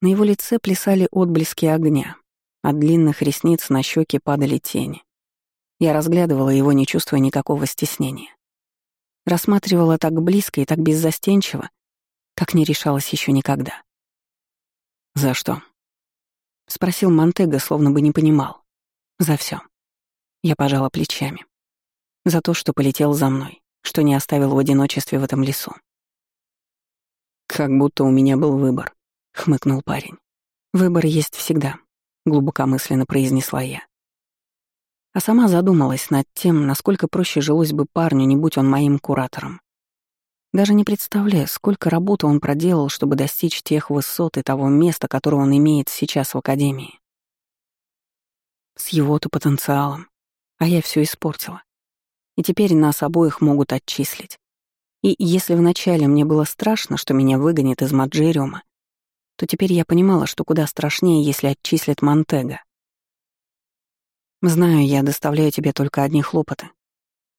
На его лице плясали отблески огня. От длинных ресниц на щеки падали тени. Я разглядывала его, не чувствуя никакого стеснения. Рассматривала так близко и так беззастенчиво, как не решалась еще никогда. «За что?» — спросил Монтега, словно бы не понимал. «За все. Я пожала плечами. За то, что полетел за мной, что не оставил в одиночестве в этом лесу. «Как будто у меня был выбор», — хмыкнул парень. «Выбор есть всегда», — глубокомысленно произнесла я. А сама задумалась над тем, насколько проще жилось бы парню, не будь он моим куратором. Даже не представляю, сколько работы он проделал, чтобы достичь тех высот и того места, которое он имеет сейчас в Академии. С его-то потенциалом. А я все испортила. И теперь нас обоих могут отчислить. И если вначале мне было страшно, что меня выгонят из Маджериума, то теперь я понимала, что куда страшнее, если отчислят Монтега. Знаю, я доставляю тебе только одни хлопоты.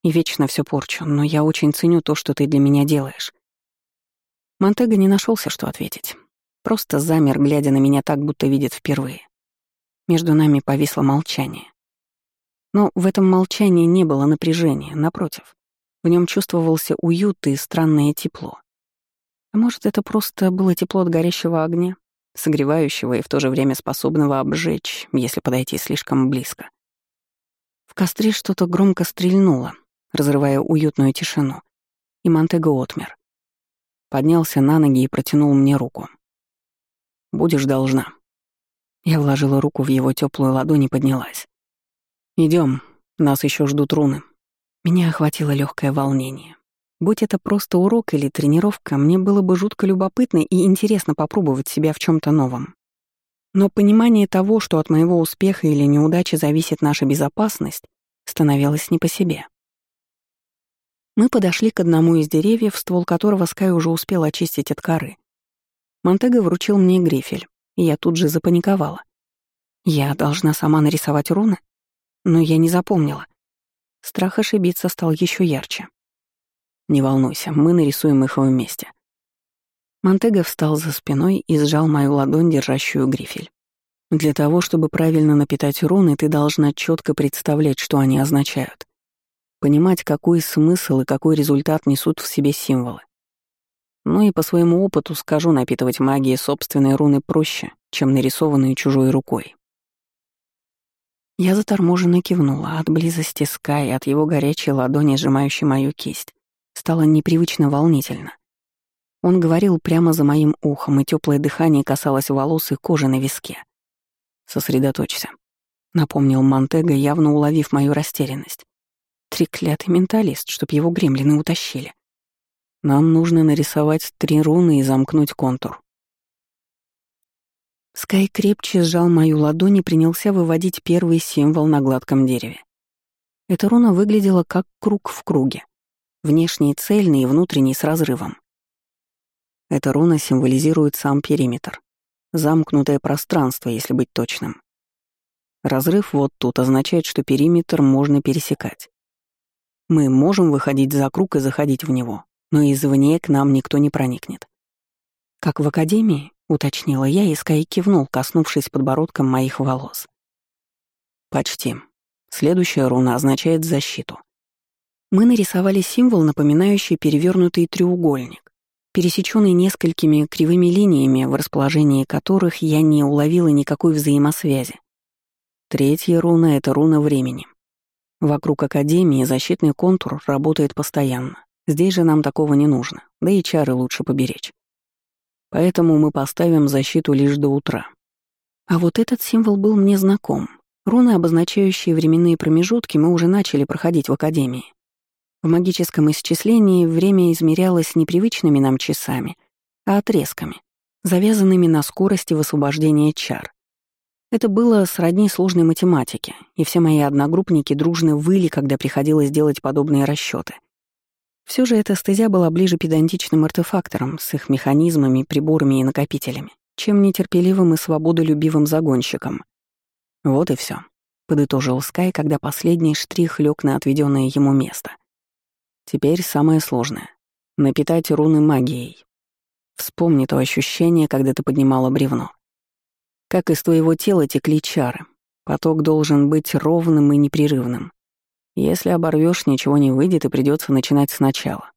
И вечно все порчу, но я очень ценю то, что ты для меня делаешь. Монтега не нашелся, что ответить. Просто замер, глядя на меня так, будто видит впервые. Между нами повисло молчание. Но в этом молчании не было напряжения, напротив. В нем чувствовался уют и странное тепло. А может, это просто было тепло от горящего огня, согревающего и в то же время способного обжечь, если подойти слишком близко. В костре что-то громко стрельнуло, разрывая уютную тишину, и Монтего отмер. Поднялся на ноги и протянул мне руку. «Будешь должна». Я вложила руку в его теплую ладонь и поднялась. Идем, нас еще ждут руны. Меня охватило легкое волнение. Будь это просто урок или тренировка, мне было бы жутко любопытно и интересно попробовать себя в чем то новом. Но понимание того, что от моего успеха или неудачи зависит наша безопасность, становилось не по себе. Мы подошли к одному из деревьев, ствол которого Скай уже успел очистить от коры. Монтега вручил мне грифель, и я тут же запаниковала. Я должна сама нарисовать руны? Но я не запомнила. Страх ошибиться стал еще ярче. «Не волнуйся, мы нарисуем их вместе». Монтега встал за спиной и сжал мою ладонь, держащую грифель. Для того, чтобы правильно напитать руны, ты должна четко представлять, что они означают. Понимать, какой смысл и какой результат несут в себе символы. Ну и по своему опыту скажу, напитывать магией собственной руны проще, чем нарисованные чужой рукой. Я заторможенно кивнула от близости Скай, от его горячей ладони, сжимающей мою кисть. Стало непривычно волнительно. Он говорил прямо за моим ухом, и теплое дыхание касалось волос и кожи на виске. «Сосредоточься», — напомнил Монтега, явно уловив мою растерянность. Треклятый менталист, чтоб его гремлины утащили. Нам нужно нарисовать три руны и замкнуть контур. Скай крепче сжал мою ладонь и принялся выводить первый символ на гладком дереве. Эта руна выглядела как круг в круге. Внешний цельный и внутренний с разрывом. Эта руна символизирует сам периметр. Замкнутое пространство, если быть точным. Разрыв вот тут означает, что периметр можно пересекать. Мы можем выходить за круг и заходить в него, но извне к нам никто не проникнет. Как в академии, уточнила я, и Скай кивнул, коснувшись подбородком моих волос. Почти. Следующая руна означает защиту. Мы нарисовали символ, напоминающий перевернутый треугольник, пересеченный несколькими кривыми линиями, в расположении которых я не уловила никакой взаимосвязи. Третья руна — это руна времени. Вокруг Академии защитный контур работает постоянно. Здесь же нам такого не нужно, да и чары лучше поберечь. Поэтому мы поставим защиту лишь до утра. А вот этот символ был мне знаком. Руны, обозначающие временные промежутки, мы уже начали проходить в Академии. В магическом исчислении время измерялось не привычными нам часами, а отрезками, завязанными на скорости высвобождения чар. Это было сродни сложной математике, и все мои одногруппники дружно выли, когда приходилось делать подобные расчеты. Все же эта стезя была ближе педантичным артефактором с их механизмами, приборами и накопителями, чем нетерпеливым и свободолюбивым загонщиком. Вот и все, подытожил Скай, когда последний штрих лег на отведенное ему место. Теперь самое сложное — напитать руны магией. Вспомни то ощущение, когда ты поднимала бревно. Как из твоего тела текли чары. Поток должен быть ровным и непрерывным. Если оборвешь, ничего не выйдет и придется начинать сначала.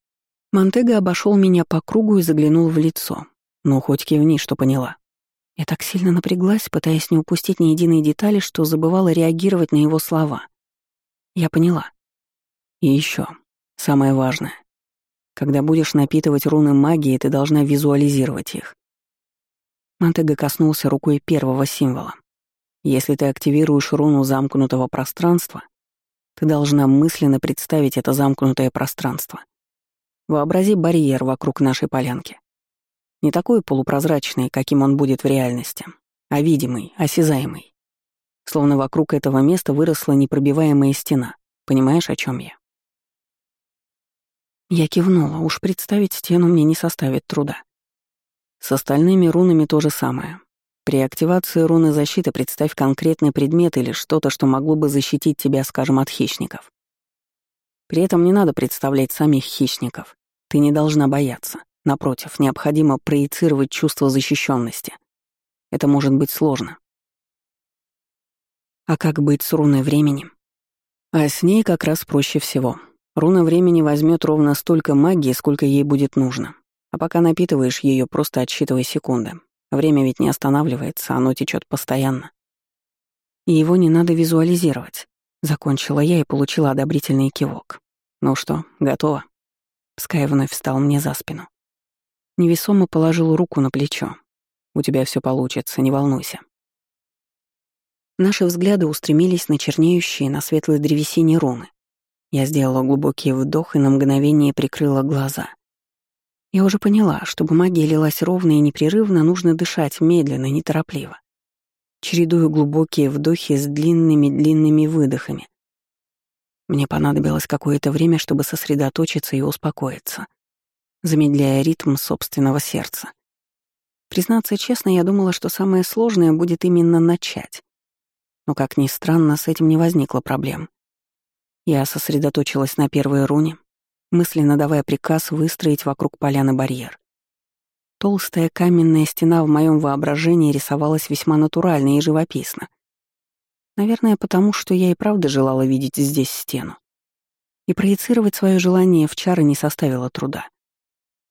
Монтега обошел меня по кругу и заглянул в лицо. Ну, хоть кивни, что поняла. Я так сильно напряглась, пытаясь не упустить ни единой детали, что забывала реагировать на его слова. Я поняла. И еще, самое важное. Когда будешь напитывать руны магии, ты должна визуализировать их. Монтега коснулся рукой первого символа. Если ты активируешь руну замкнутого пространства, ты должна мысленно представить это замкнутое пространство. Вообрази барьер вокруг нашей полянки. Не такой полупрозрачный, каким он будет в реальности, а видимый, осязаемый. Словно вокруг этого места выросла непробиваемая стена. Понимаешь, о чем я? Я кивнула, уж представить стену мне не составит труда. С остальными рунами то же самое. При активации руны защиты представь конкретный предмет или что-то, что могло бы защитить тебя, скажем, от хищников. При этом не надо представлять самих хищников. Ты не должна бояться. Напротив, необходимо проецировать чувство защищенности. Это может быть сложно. А как быть с руной времени? А с ней как раз проще всего. Руна времени возьмет ровно столько магии, сколько ей будет нужно. А пока напитываешь ее, просто отсчитывай секунды. Время ведь не останавливается, оно течет постоянно. И его не надо визуализировать. Закончила я и получила одобрительный кивок. Ну что, готово? Скай вновь встал мне за спину. Невесомо положил руку на плечо. У тебя все получится, не волнуйся. Наши взгляды устремились на чернеющие на светлой древесине руны. Я сделала глубокий вдох и на мгновение прикрыла глаза — я уже поняла, чтобы магия лилась ровно и непрерывно, нужно дышать медленно, неторопливо. Чередуя глубокие вдохи с длинными-длинными выдохами. Мне понадобилось какое-то время, чтобы сосредоточиться и успокоиться, замедляя ритм собственного сердца. Признаться честно, я думала, что самое сложное будет именно начать. Но, как ни странно, с этим не возникло проблем. Я сосредоточилась на первой руне, мысленно давая приказ выстроить вокруг поляны барьер. Толстая каменная стена в моем воображении рисовалась весьма натурально и живописно. Наверное, потому что я и правда желала видеть здесь стену. И проецировать свое желание в чары не составило труда.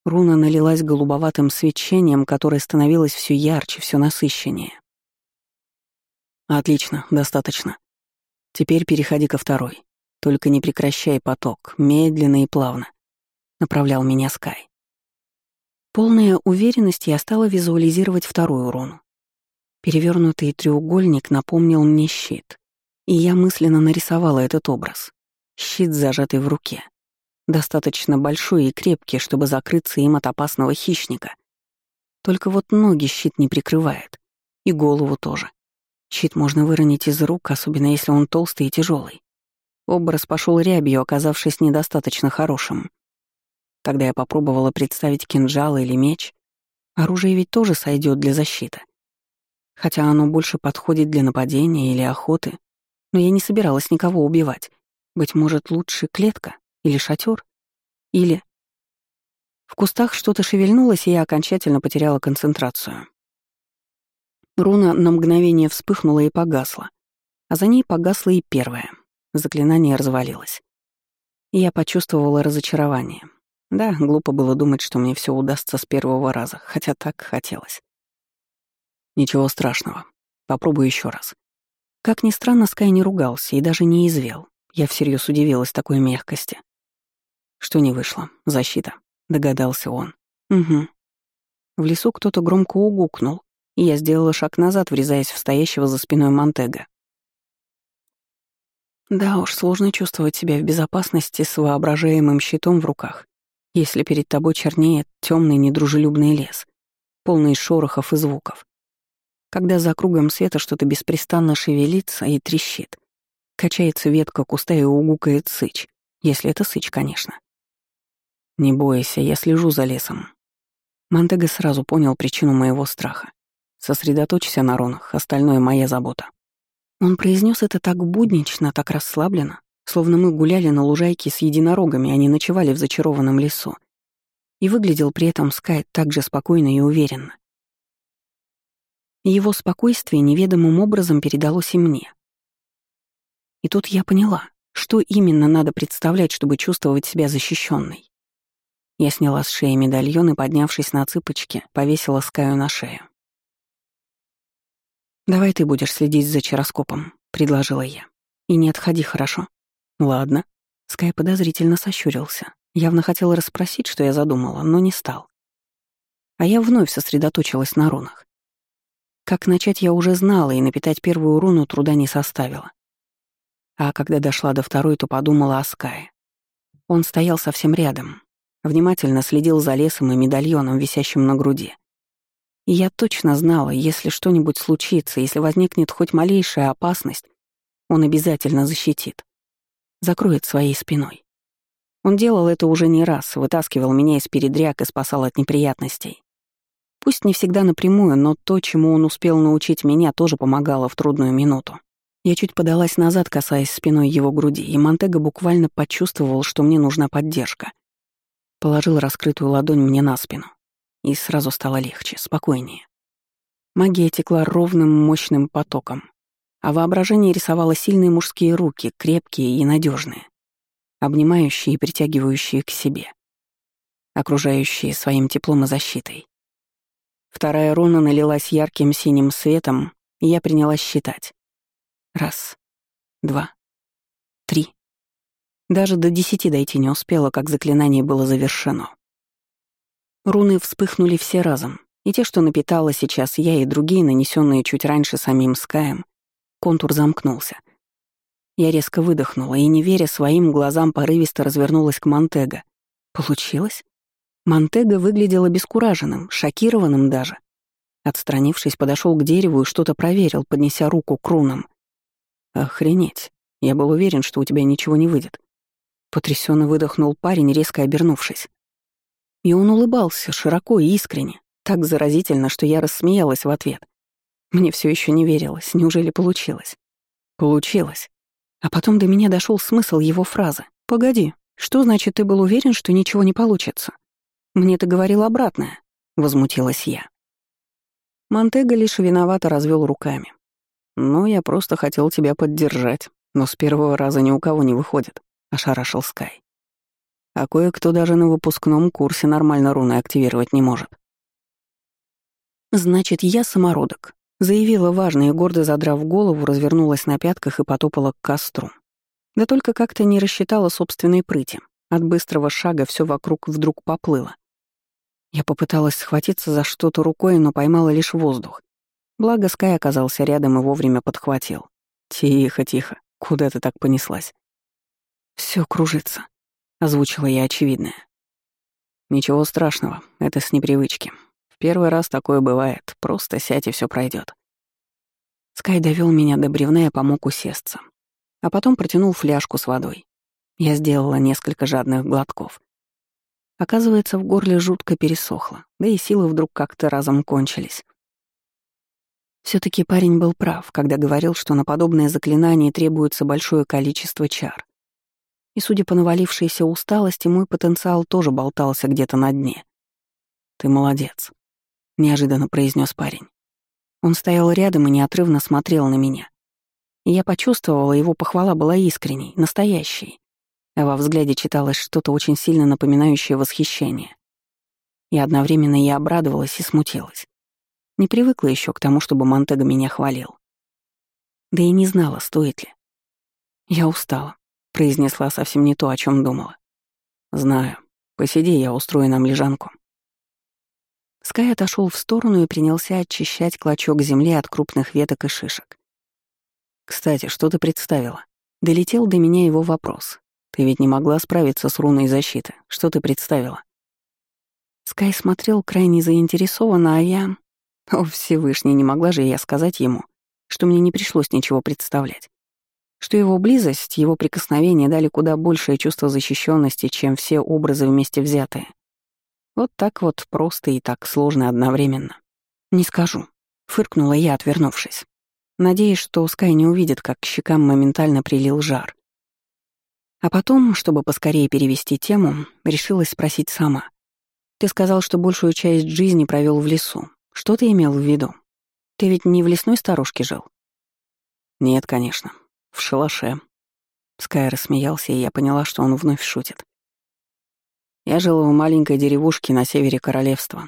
Руна налилась голубоватым свечением, которое становилось все ярче, все насыщеннее. «Отлично, достаточно. Теперь переходи ко второй. Только не прекращай поток, медленно и плавно», — направлял меня Скай. Полная уверенность я стала визуализировать вторую руну. Перевернутый треугольник напомнил мне щит, и я мысленно нарисовала этот образ. Щит, зажатый в руке. Достаточно большой и крепкий, чтобы закрыться им от опасного хищника. Только вот ноги щит не прикрывает. И голову тоже. Щит можно выронить из рук, особенно если он толстый и тяжелый. Образ пошел рябью, оказавшись недостаточно хорошим. Тогда я попробовала представить кинжал или меч. Оружие ведь тоже сойдет для защиты. Хотя оно больше подходит для нападения или охоты. Но я не собиралась никого убивать. Быть может, лучше клетка или шатер? Или... В кустах что-то шевельнулось, и я окончательно потеряла концентрацию. Руна на мгновение вспыхнула и погасла, а за ней погасла и первая. Заклинание развалилось. Я почувствовала разочарование. Да, глупо было думать, что мне все удастся с первого раза, хотя так хотелось. Ничего страшного. Попробую еще раз. Как ни странно, Скай не ругался и даже не извел. Я всерьез удивилась такой мягкости. Что не вышло? Защита, догадался он. Угу. В лесу кто-то громко угукнул, и я сделала шаг назад, врезаясь в стоящего за спиной Монтега. Да уж, сложно чувствовать себя в безопасности с воображаемым щитом в руках если перед тобой чернеет темный недружелюбный лес, полный шорохов и звуков. Когда за кругом света что-то беспрестанно шевелится и трещит, качается ветка куста и угукает сыч, если это сыч, конечно. «Не бойся, я слежу за лесом». Монтега сразу понял причину моего страха. «Сосредоточься на рунах, остальное — моя забота». Он произнес это так буднично, так расслабленно, словно мы гуляли на лужайке с единорогами, а не ночевали в зачарованном лесу. И выглядел при этом Скай так же спокойно и уверенно. Его спокойствие неведомым образом передалось и мне. И тут я поняла, что именно надо представлять, чтобы чувствовать себя защищенной. Я сняла с шеи медальон и, поднявшись на цыпочки, повесила Скаю на шею. «Давай ты будешь следить за чароскопом», — предложила я. «И не отходи, хорошо?» «Ладно». Скай подозрительно сощурился. Явно хотел расспросить, что я задумала, но не стал. А я вновь сосредоточилась на рунах. Как начать я уже знала, и напитать первую руну труда не составило. А когда дошла до второй, то подумала о Скае. Он стоял совсем рядом, внимательно следил за лесом и медальоном, висящим на груди. И я точно знала, если что-нибудь случится, если возникнет хоть малейшая опасность, он обязательно защитит закроет своей спиной. Он делал это уже не раз, вытаскивал меня из передряг и спасал от неприятностей. Пусть не всегда напрямую, но то, чему он успел научить меня, тоже помогало в трудную минуту. Я чуть подалась назад, касаясь спиной его груди, и Монтега буквально почувствовал, что мне нужна поддержка. Положил раскрытую ладонь мне на спину. И сразу стало легче, спокойнее. Магия текла ровным, мощным потоком, а воображение рисовало сильные мужские руки, крепкие и надежные, обнимающие и притягивающие к себе, окружающие своим теплом и защитой. Вторая руна налилась ярким синим светом, и я принялась считать. Раз, два, три. Даже до десяти дойти не успела, как заклинание было завершено. Руны вспыхнули все разом, и те, что напитала сейчас я, и другие, нанесенные чуть раньше самим Скаем, Контур замкнулся. Я резко выдохнула и, не веря своим глазам, порывисто развернулась к Монтего. Получилось? Монтего выглядел обескураженным, шокированным даже. Отстранившись, подошел к дереву и что-то проверил, поднеся руку к рунам. «Охренеть. Я был уверен, что у тебя ничего не выйдет». Потрясенно выдохнул парень, резко обернувшись. И он улыбался, широко и искренне, так заразительно, что я рассмеялась в ответ. Мне все еще не верилось. Неужели получилось? Получилось. А потом до меня дошел смысл его фразы. «Погоди, что значит, ты был уверен, что ничего не получится?» «Мне ты говорил обратное», — возмутилась я. Монтега лишь виновато развел руками. «Ну, я просто хотел тебя поддержать, но с первого раза ни у кого не выходит», — ошарашил Скай. А кое-кто даже на выпускном курсе нормально руны активировать не может. «Значит, я самородок», — заявила важно и гордо задрав голову, развернулась на пятках и потопала к костру. Да только как-то не рассчитала собственной прыти. От быстрого шага все вокруг вдруг поплыло. Я попыталась схватиться за что-то рукой, но поймала лишь воздух. Благо Скай оказался рядом и вовремя подхватил. «Тихо, тихо. Куда ты так понеслась?» Все кружится», — озвучила я очевидное. «Ничего страшного, это с непривычки. Первый раз такое бывает, просто сядь и все пройдет. Скай довел меня до бревна и помог усесться. А потом протянул фляжку с водой. Я сделала несколько жадных глотков. Оказывается, в горле жутко пересохло, да и силы вдруг как-то разом кончились. все таки парень был прав, когда говорил, что на подобное заклинание требуется большое количество чар. И, судя по навалившейся усталости, мой потенциал тоже болтался где-то на дне. «Ты молодец», — неожиданно произнес парень. Он стоял рядом и неотрывно смотрел на меня. И я почувствовала, его похвала была искренней, настоящей. А во взгляде читалось что-то очень сильно напоминающее восхищение. И одновременно я обрадовалась и смутилась. Не привыкла еще к тому, чтобы Монтега меня хвалил. Да и не знала, стоит ли. «Я устала», — произнесла совсем не то, о чем думала. «Знаю. Посиди, я устрою нам лежанку». Скай отошел в сторону и принялся очищать клочок земли от крупных веток и шишек. «Кстати, что ты представила?» Долетел до меня его вопрос. «Ты ведь не могла справиться с руной защиты. Что ты представила?» Скай смотрел крайне заинтересованно, а я... О, Всевышний, не могла же я сказать ему, что мне не пришлось ничего представлять. Что его близость, его прикосновение дали куда большее чувство защищенности, чем все образы вместе взятые. Вот так вот просто и так сложно одновременно. Не скажу. Фыркнула я, отвернувшись. Надеясь, что Скай не увидит, как к щекам моментально прилил жар. А потом, чтобы поскорее перевести тему, решилась спросить сама. «Ты сказал, что большую часть жизни провел в лесу. Что ты имел в виду? Ты ведь не в лесной сторожке жил?» «Нет, конечно. В шалаше». Скай рассмеялся, и я поняла, что он вновь шутит. Я жил в маленькой деревушке на севере королевства.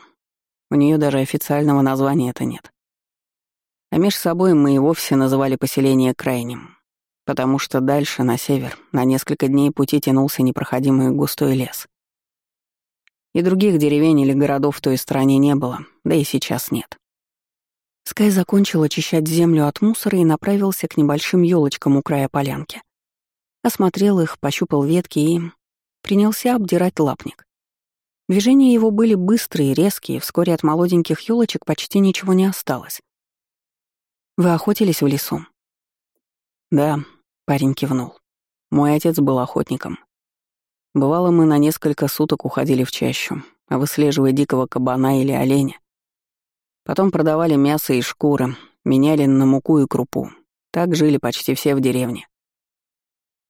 У нее даже официального названия это нет. А между собой мы и вовсе называли поселение крайним, потому что дальше, на север, на несколько дней пути тянулся непроходимый густой лес. И других деревень или городов в той стране не было, да и сейчас нет. Скай закончил очищать землю от мусора и направился к небольшим елочкам у края полянки. Осмотрел их, пощупал ветки и принялся обдирать лапник. Движения его были быстрые, резкие, вскоре от молоденьких елочек почти ничего не осталось. «Вы охотились в лесу?» «Да», — парень кивнул. «Мой отец был охотником. Бывало, мы на несколько суток уходили в чащу, выслеживая дикого кабана или оленя. Потом продавали мясо и шкуры, меняли на муку и крупу. Так жили почти все в деревне.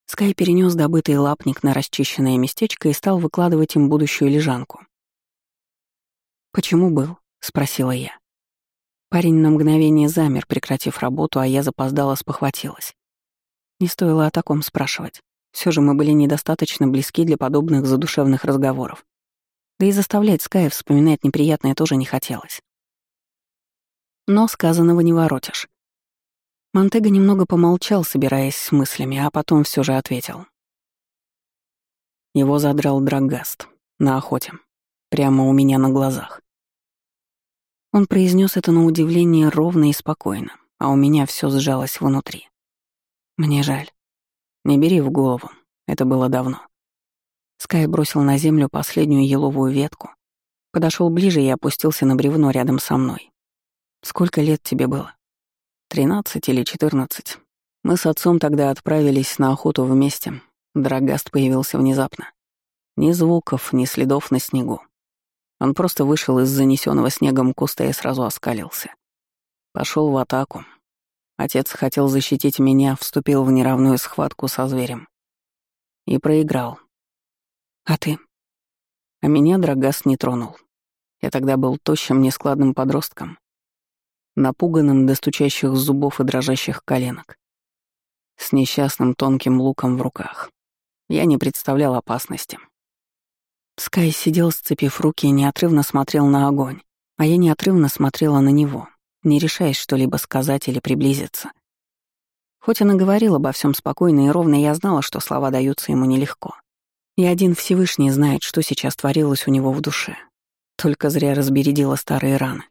Скай перенес добытый лапник на расчищенное местечко и стал выкладывать им будущую лежанку. «Почему был?» — спросила я. Парень на мгновение замер, прекратив работу, а я запоздала спохватилась. Не стоило о таком спрашивать. Все же мы были недостаточно близки для подобных задушевных разговоров. Да и заставлять Ская вспоминать неприятное тоже не хотелось. Но сказанного не воротишь. Монтега немного помолчал, собираясь с мыслями, а потом все же ответил. Его задрал Драгаст на охоте, прямо у меня на глазах. Он произнес это на удивление ровно и спокойно, а у меня все сжалось внутри. Мне жаль. Не бери в голову, это было давно. Скай бросил на землю последнюю еловую ветку, подошел ближе и опустился на бревно рядом со мной. «Сколько лет тебе было?» Тринадцать или четырнадцать. Мы с отцом тогда отправились на охоту вместе. Драгаст появился внезапно. Ни звуков, ни следов на снегу. Он просто вышел из занесенного снегом куста и сразу оскалился. Пошел в атаку. Отец хотел защитить меня, вступил в неравную схватку со зверем. И проиграл. А ты? А меня Драгаст не тронул. Я тогда был тощим, нескладным подростком напуганным до стучащих зубов и дрожащих коленок, с несчастным тонким луком в руках. Я не представлял опасности. Скай сидел, сцепив руки, и неотрывно смотрел на огонь, а я неотрывно смотрела на него, не решаясь что-либо сказать или приблизиться. Хоть он и говорил обо всем спокойно и ровно, я знала, что слова даются ему нелегко. И один Всевышний знает, что сейчас творилось у него в душе. Только зря разбередила старые раны.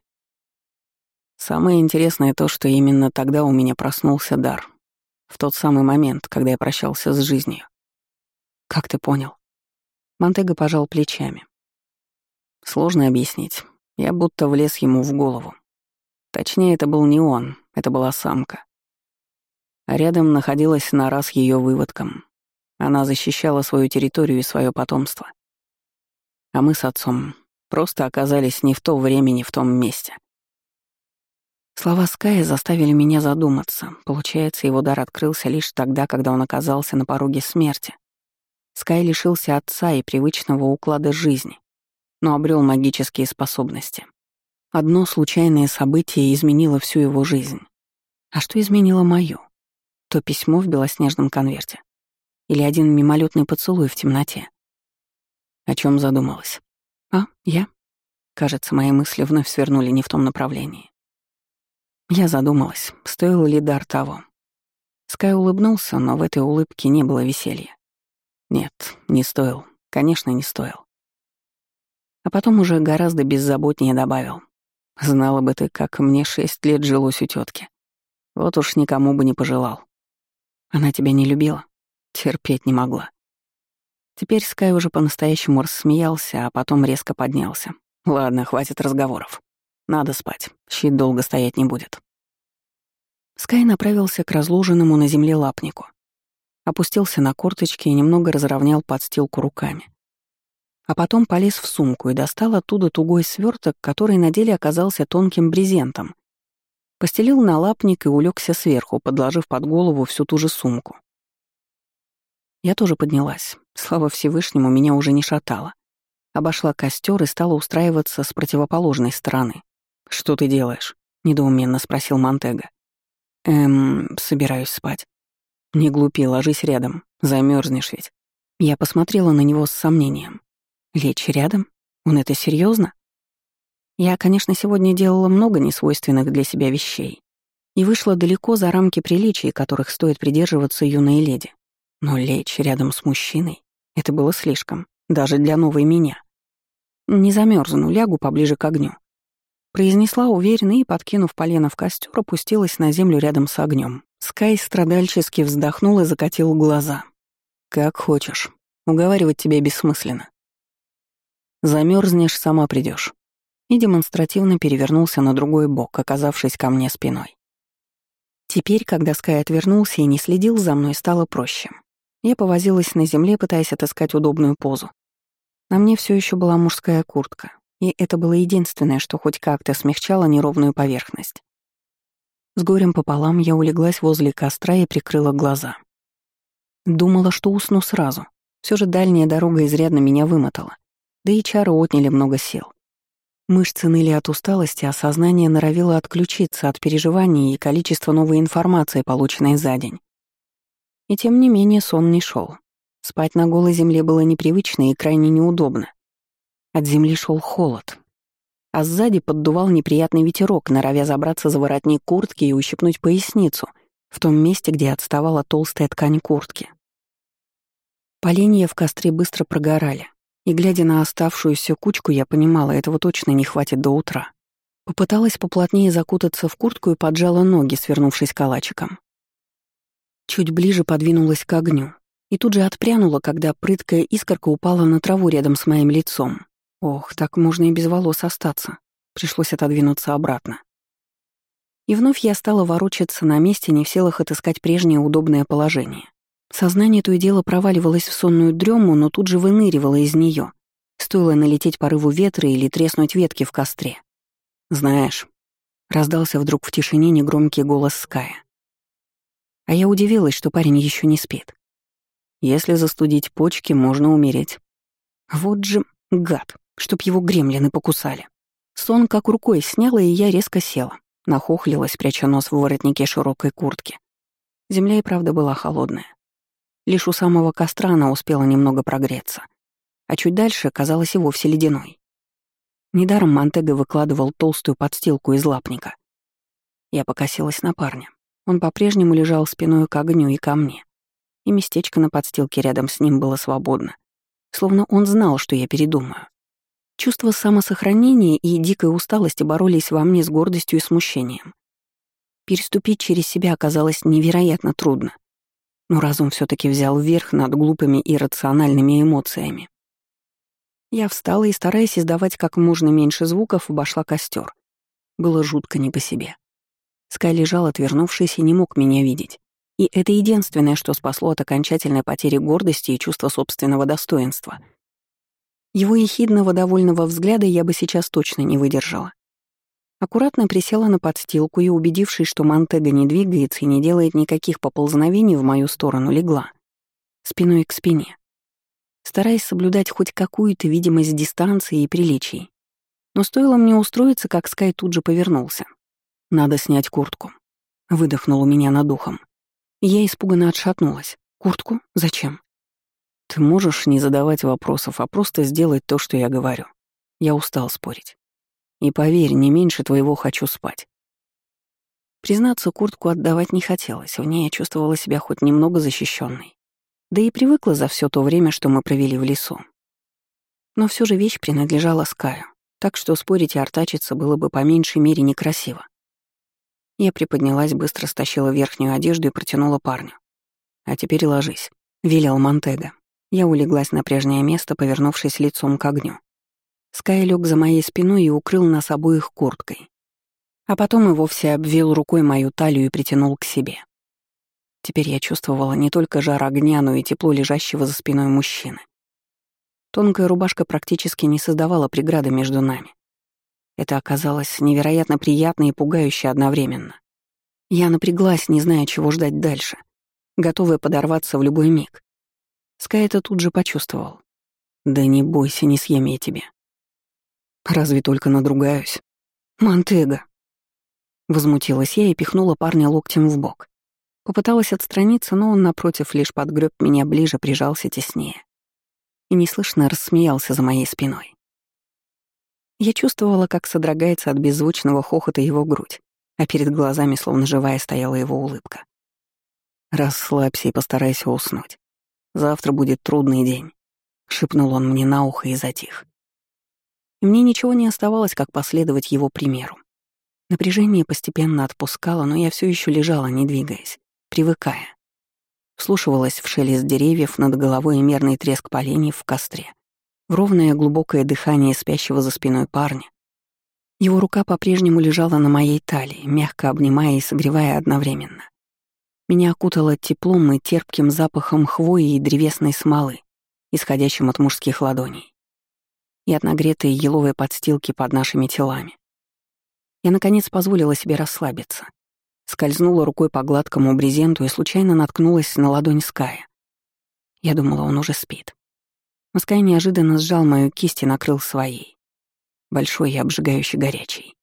Самое интересное то, что именно тогда у меня проснулся дар. В тот самый момент, когда я прощался с жизнью. Как ты понял? Монтега пожал плечами. Сложно объяснить. Я будто влез ему в голову. Точнее, это был не он, это была самка. А рядом находилась нора с ее выводком. Она защищала свою территорию и свое потомство. А мы с отцом просто оказались не в то время, не в том месте. Слова Ская заставили меня задуматься. Получается, его дар открылся лишь тогда, когда он оказался на пороге смерти. Скай лишился отца и привычного уклада жизни, но обрел магические способности. Одно случайное событие изменило всю его жизнь. А что изменило мою? То письмо в белоснежном конверте? Или один мимолетный поцелуй в темноте? О чем задумалась? А, я? Кажется, мои мысли вновь свернули не в том направлении. Я задумалась, стоил ли дар того. Скай улыбнулся, но в этой улыбке не было веселья. Нет, не стоил. Конечно, не стоил. А потом уже гораздо беззаботнее добавил. Знала бы ты, как мне шесть лет жилось у тетки. Вот уж никому бы не пожелал. Она тебя не любила? Терпеть не могла. Теперь Скай уже по-настоящему рассмеялся, а потом резко поднялся. Ладно, хватит разговоров. Надо спать. Щит долго стоять не будет. Скай направился к разложенному на земле лапнику опустился на корточки и немного разровнял подстилку руками. А потом полез в сумку и достал оттуда тугой сверток, который на деле оказался тонким брезентом. Постелил на лапник и улегся сверху, подложив под голову всю ту же сумку. Я тоже поднялась. Слава Всевышнему, меня уже не шатало. Обошла костер и стала устраиваться с противоположной стороны. «Что ты делаешь?» — недоуменно спросил Монтега. «Эм, собираюсь спать». «Не глупи, ложись рядом. Замерзнешь ведь». Я посмотрела на него с сомнением. «Лечь рядом? Он это серьезно? Я, конечно, сегодня делала много несвойственных для себя вещей и вышла далеко за рамки приличий, которых стоит придерживаться юной леди. Но лечь рядом с мужчиной — это было слишком, даже для новой меня. Не замерзну, лягу поближе к огню. Произнесла уверенно и, подкинув полено в костер, опустилась на землю рядом с огнем. Скай страдальчески вздохнул и закатил глаза. «Как хочешь. Уговаривать тебя бессмысленно. Замерзнешь, сама придешь. И демонстративно перевернулся на другой бок, оказавшись ко мне спиной. Теперь, когда Скай отвернулся и не следил за мной, стало проще. Я повозилась на земле, пытаясь отыскать удобную позу. На мне все еще была мужская куртка, и это было единственное, что хоть как-то смягчало неровную поверхность. С горем пополам я улеглась возле костра и прикрыла глаза. Думала, что усну сразу. Все же дальняя дорога изрядно меня вымотала. Да и чары отняли много сил. Мышцы ныли от усталости, а сознание норовило отключиться от переживаний и количества новой информации, полученной за день. И тем не менее сон не шел. Спать на голой земле было непривычно и крайне неудобно. От земли шел холод, а сзади поддувал неприятный ветерок, норовя забраться за воротник куртки и ущипнуть поясницу, в том месте, где отставала толстая ткань куртки. Поленья в костре быстро прогорали, и, глядя на оставшуюся кучку, я понимала, этого точно не хватит до утра. Попыталась поплотнее закутаться в куртку и поджала ноги, свернувшись калачиком. Чуть ближе подвинулась к огню и тут же отпрянула, когда прыткая искорка упала на траву рядом с моим лицом. Ох, так можно и без волос остаться. Пришлось отодвинуться обратно. И вновь я стала ворочаться на месте, не в силах отыскать прежнее удобное положение. Сознание то и дело проваливалось в сонную дрему, но тут же выныривало из нее. Стоило налететь порыву ветра или треснуть ветки в костре. «Знаешь», — раздался вдруг в тишине негромкий голос Ская. А я удивилась, что парень еще не спит. «Если застудить почки, можно умереть». Вот же гад чтоб его гремлины покусали. Сон как рукой сняла, и я резко села. Нахохлилась, пряча нос в воротнике широкой куртки. Земля и правда была холодная. Лишь у самого костра она успела немного прогреться. а чуть дальше казалась и вовсе ледяной. Недаром Монтега выкладывал толстую подстилку из лапника. Я покосилась на парня. Он по-прежнему лежал спиной к огню и ко мне. И местечко на подстилке рядом с ним было свободно. Словно он знал, что я передумаю. Чувство самосохранения и дикой усталости боролись во мне с гордостью и смущением. Переступить через себя оказалось невероятно трудно. Но разум все таки взял верх над глупыми и рациональными эмоциями. Я встала и, стараясь издавать как можно меньше звуков, обошла костер. Было жутко не по себе. Скай лежал, отвернувшись, и не мог меня видеть. И это единственное, что спасло от окончательной потери гордости и чувства собственного достоинства. Его ехидного довольного взгляда я бы сейчас точно не выдержала. Аккуратно присела на подстилку и, убедившись, что Монтега не двигается и не делает никаких поползновений в мою сторону, легла. Спиной к спине. Стараясь соблюдать хоть какую-то видимость дистанции и приличий. Но стоило мне устроиться, как Скай тут же повернулся. «Надо снять куртку», — выдохнул у меня над ухом. Я испуганно отшатнулась. «Куртку? Зачем?» «Ты можешь не задавать вопросов, а просто сделать то, что я говорю. Я устал спорить. И поверь, не меньше твоего хочу спать. Признаться, куртку отдавать не хотелось, в ней я чувствовала себя хоть немного защищенной. Да и привыкла за все то время, что мы провели в лесу. Но все же вещь принадлежала Скаю, так что спорить и артачиться было бы по меньшей мере некрасиво. Я приподнялась, быстро стащила верхнюю одежду и протянула парню. «А теперь ложись», — велел Монтега. Я улеглась на прежнее место, повернувшись лицом к огню. Скай лег за моей спиной и укрыл нас обоих курткой. А потом и вовсе обвил рукой мою талию и притянул к себе. Теперь я чувствовала не только жар огня, но и тепло лежащего за спиной мужчины. Тонкая рубашка практически не создавала преграды между нами. Это оказалось невероятно приятно и пугающе одновременно. Я напряглась, не зная, чего ждать дальше, готовая подорваться в любой миг. Скай это тут же почувствовал. «Да не бойся, не съем я тебе. Разве только надругаюсь? Монтега. Возмутилась я и пихнула парня локтем в бок. Попыталась отстраниться, но он, напротив, лишь подгреб меня ближе, прижался теснее. И неслышно рассмеялся за моей спиной. Я чувствовала, как содрогается от беззвучного хохота его грудь, а перед глазами, словно живая, стояла его улыбка. «Расслабься и постарайся уснуть. Завтра будет трудный день», — шепнул он мне на ухо и затих и мне ничего не оставалось, как последовать его примеру. Напряжение постепенно отпускало, но я все еще лежала, не двигаясь, привыкая. Вслушивалась в шелест деревьев над головой и мерный треск поленьев в костре, в ровное глубокое дыхание спящего за спиной парня. Его рука по-прежнему лежала на моей талии, мягко обнимая и согревая одновременно. Меня окутало теплом и терпким запахом хвои и древесной смолы, исходящим от мужских ладоней и от нагретой еловой подстилки под нашими телами. Я, наконец, позволила себе расслабиться. Скользнула рукой по гладкому брезенту и случайно наткнулась на ладонь Ская. Я думала, он уже спит. Но Скай неожиданно сжал мою кисть и накрыл своей. Большой и обжигающий горячий.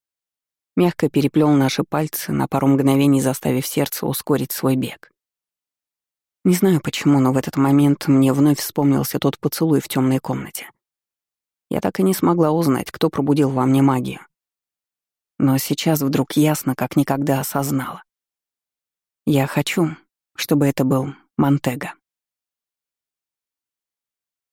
Мягко переплел наши пальцы, на пару мгновений заставив сердце ускорить свой бег. Не знаю почему, но в этот момент мне вновь вспомнился тот поцелуй в темной комнате. Я так и не смогла узнать, кто пробудил во мне магию. Но сейчас вдруг ясно, как никогда осознала. Я хочу, чтобы это был Монтега.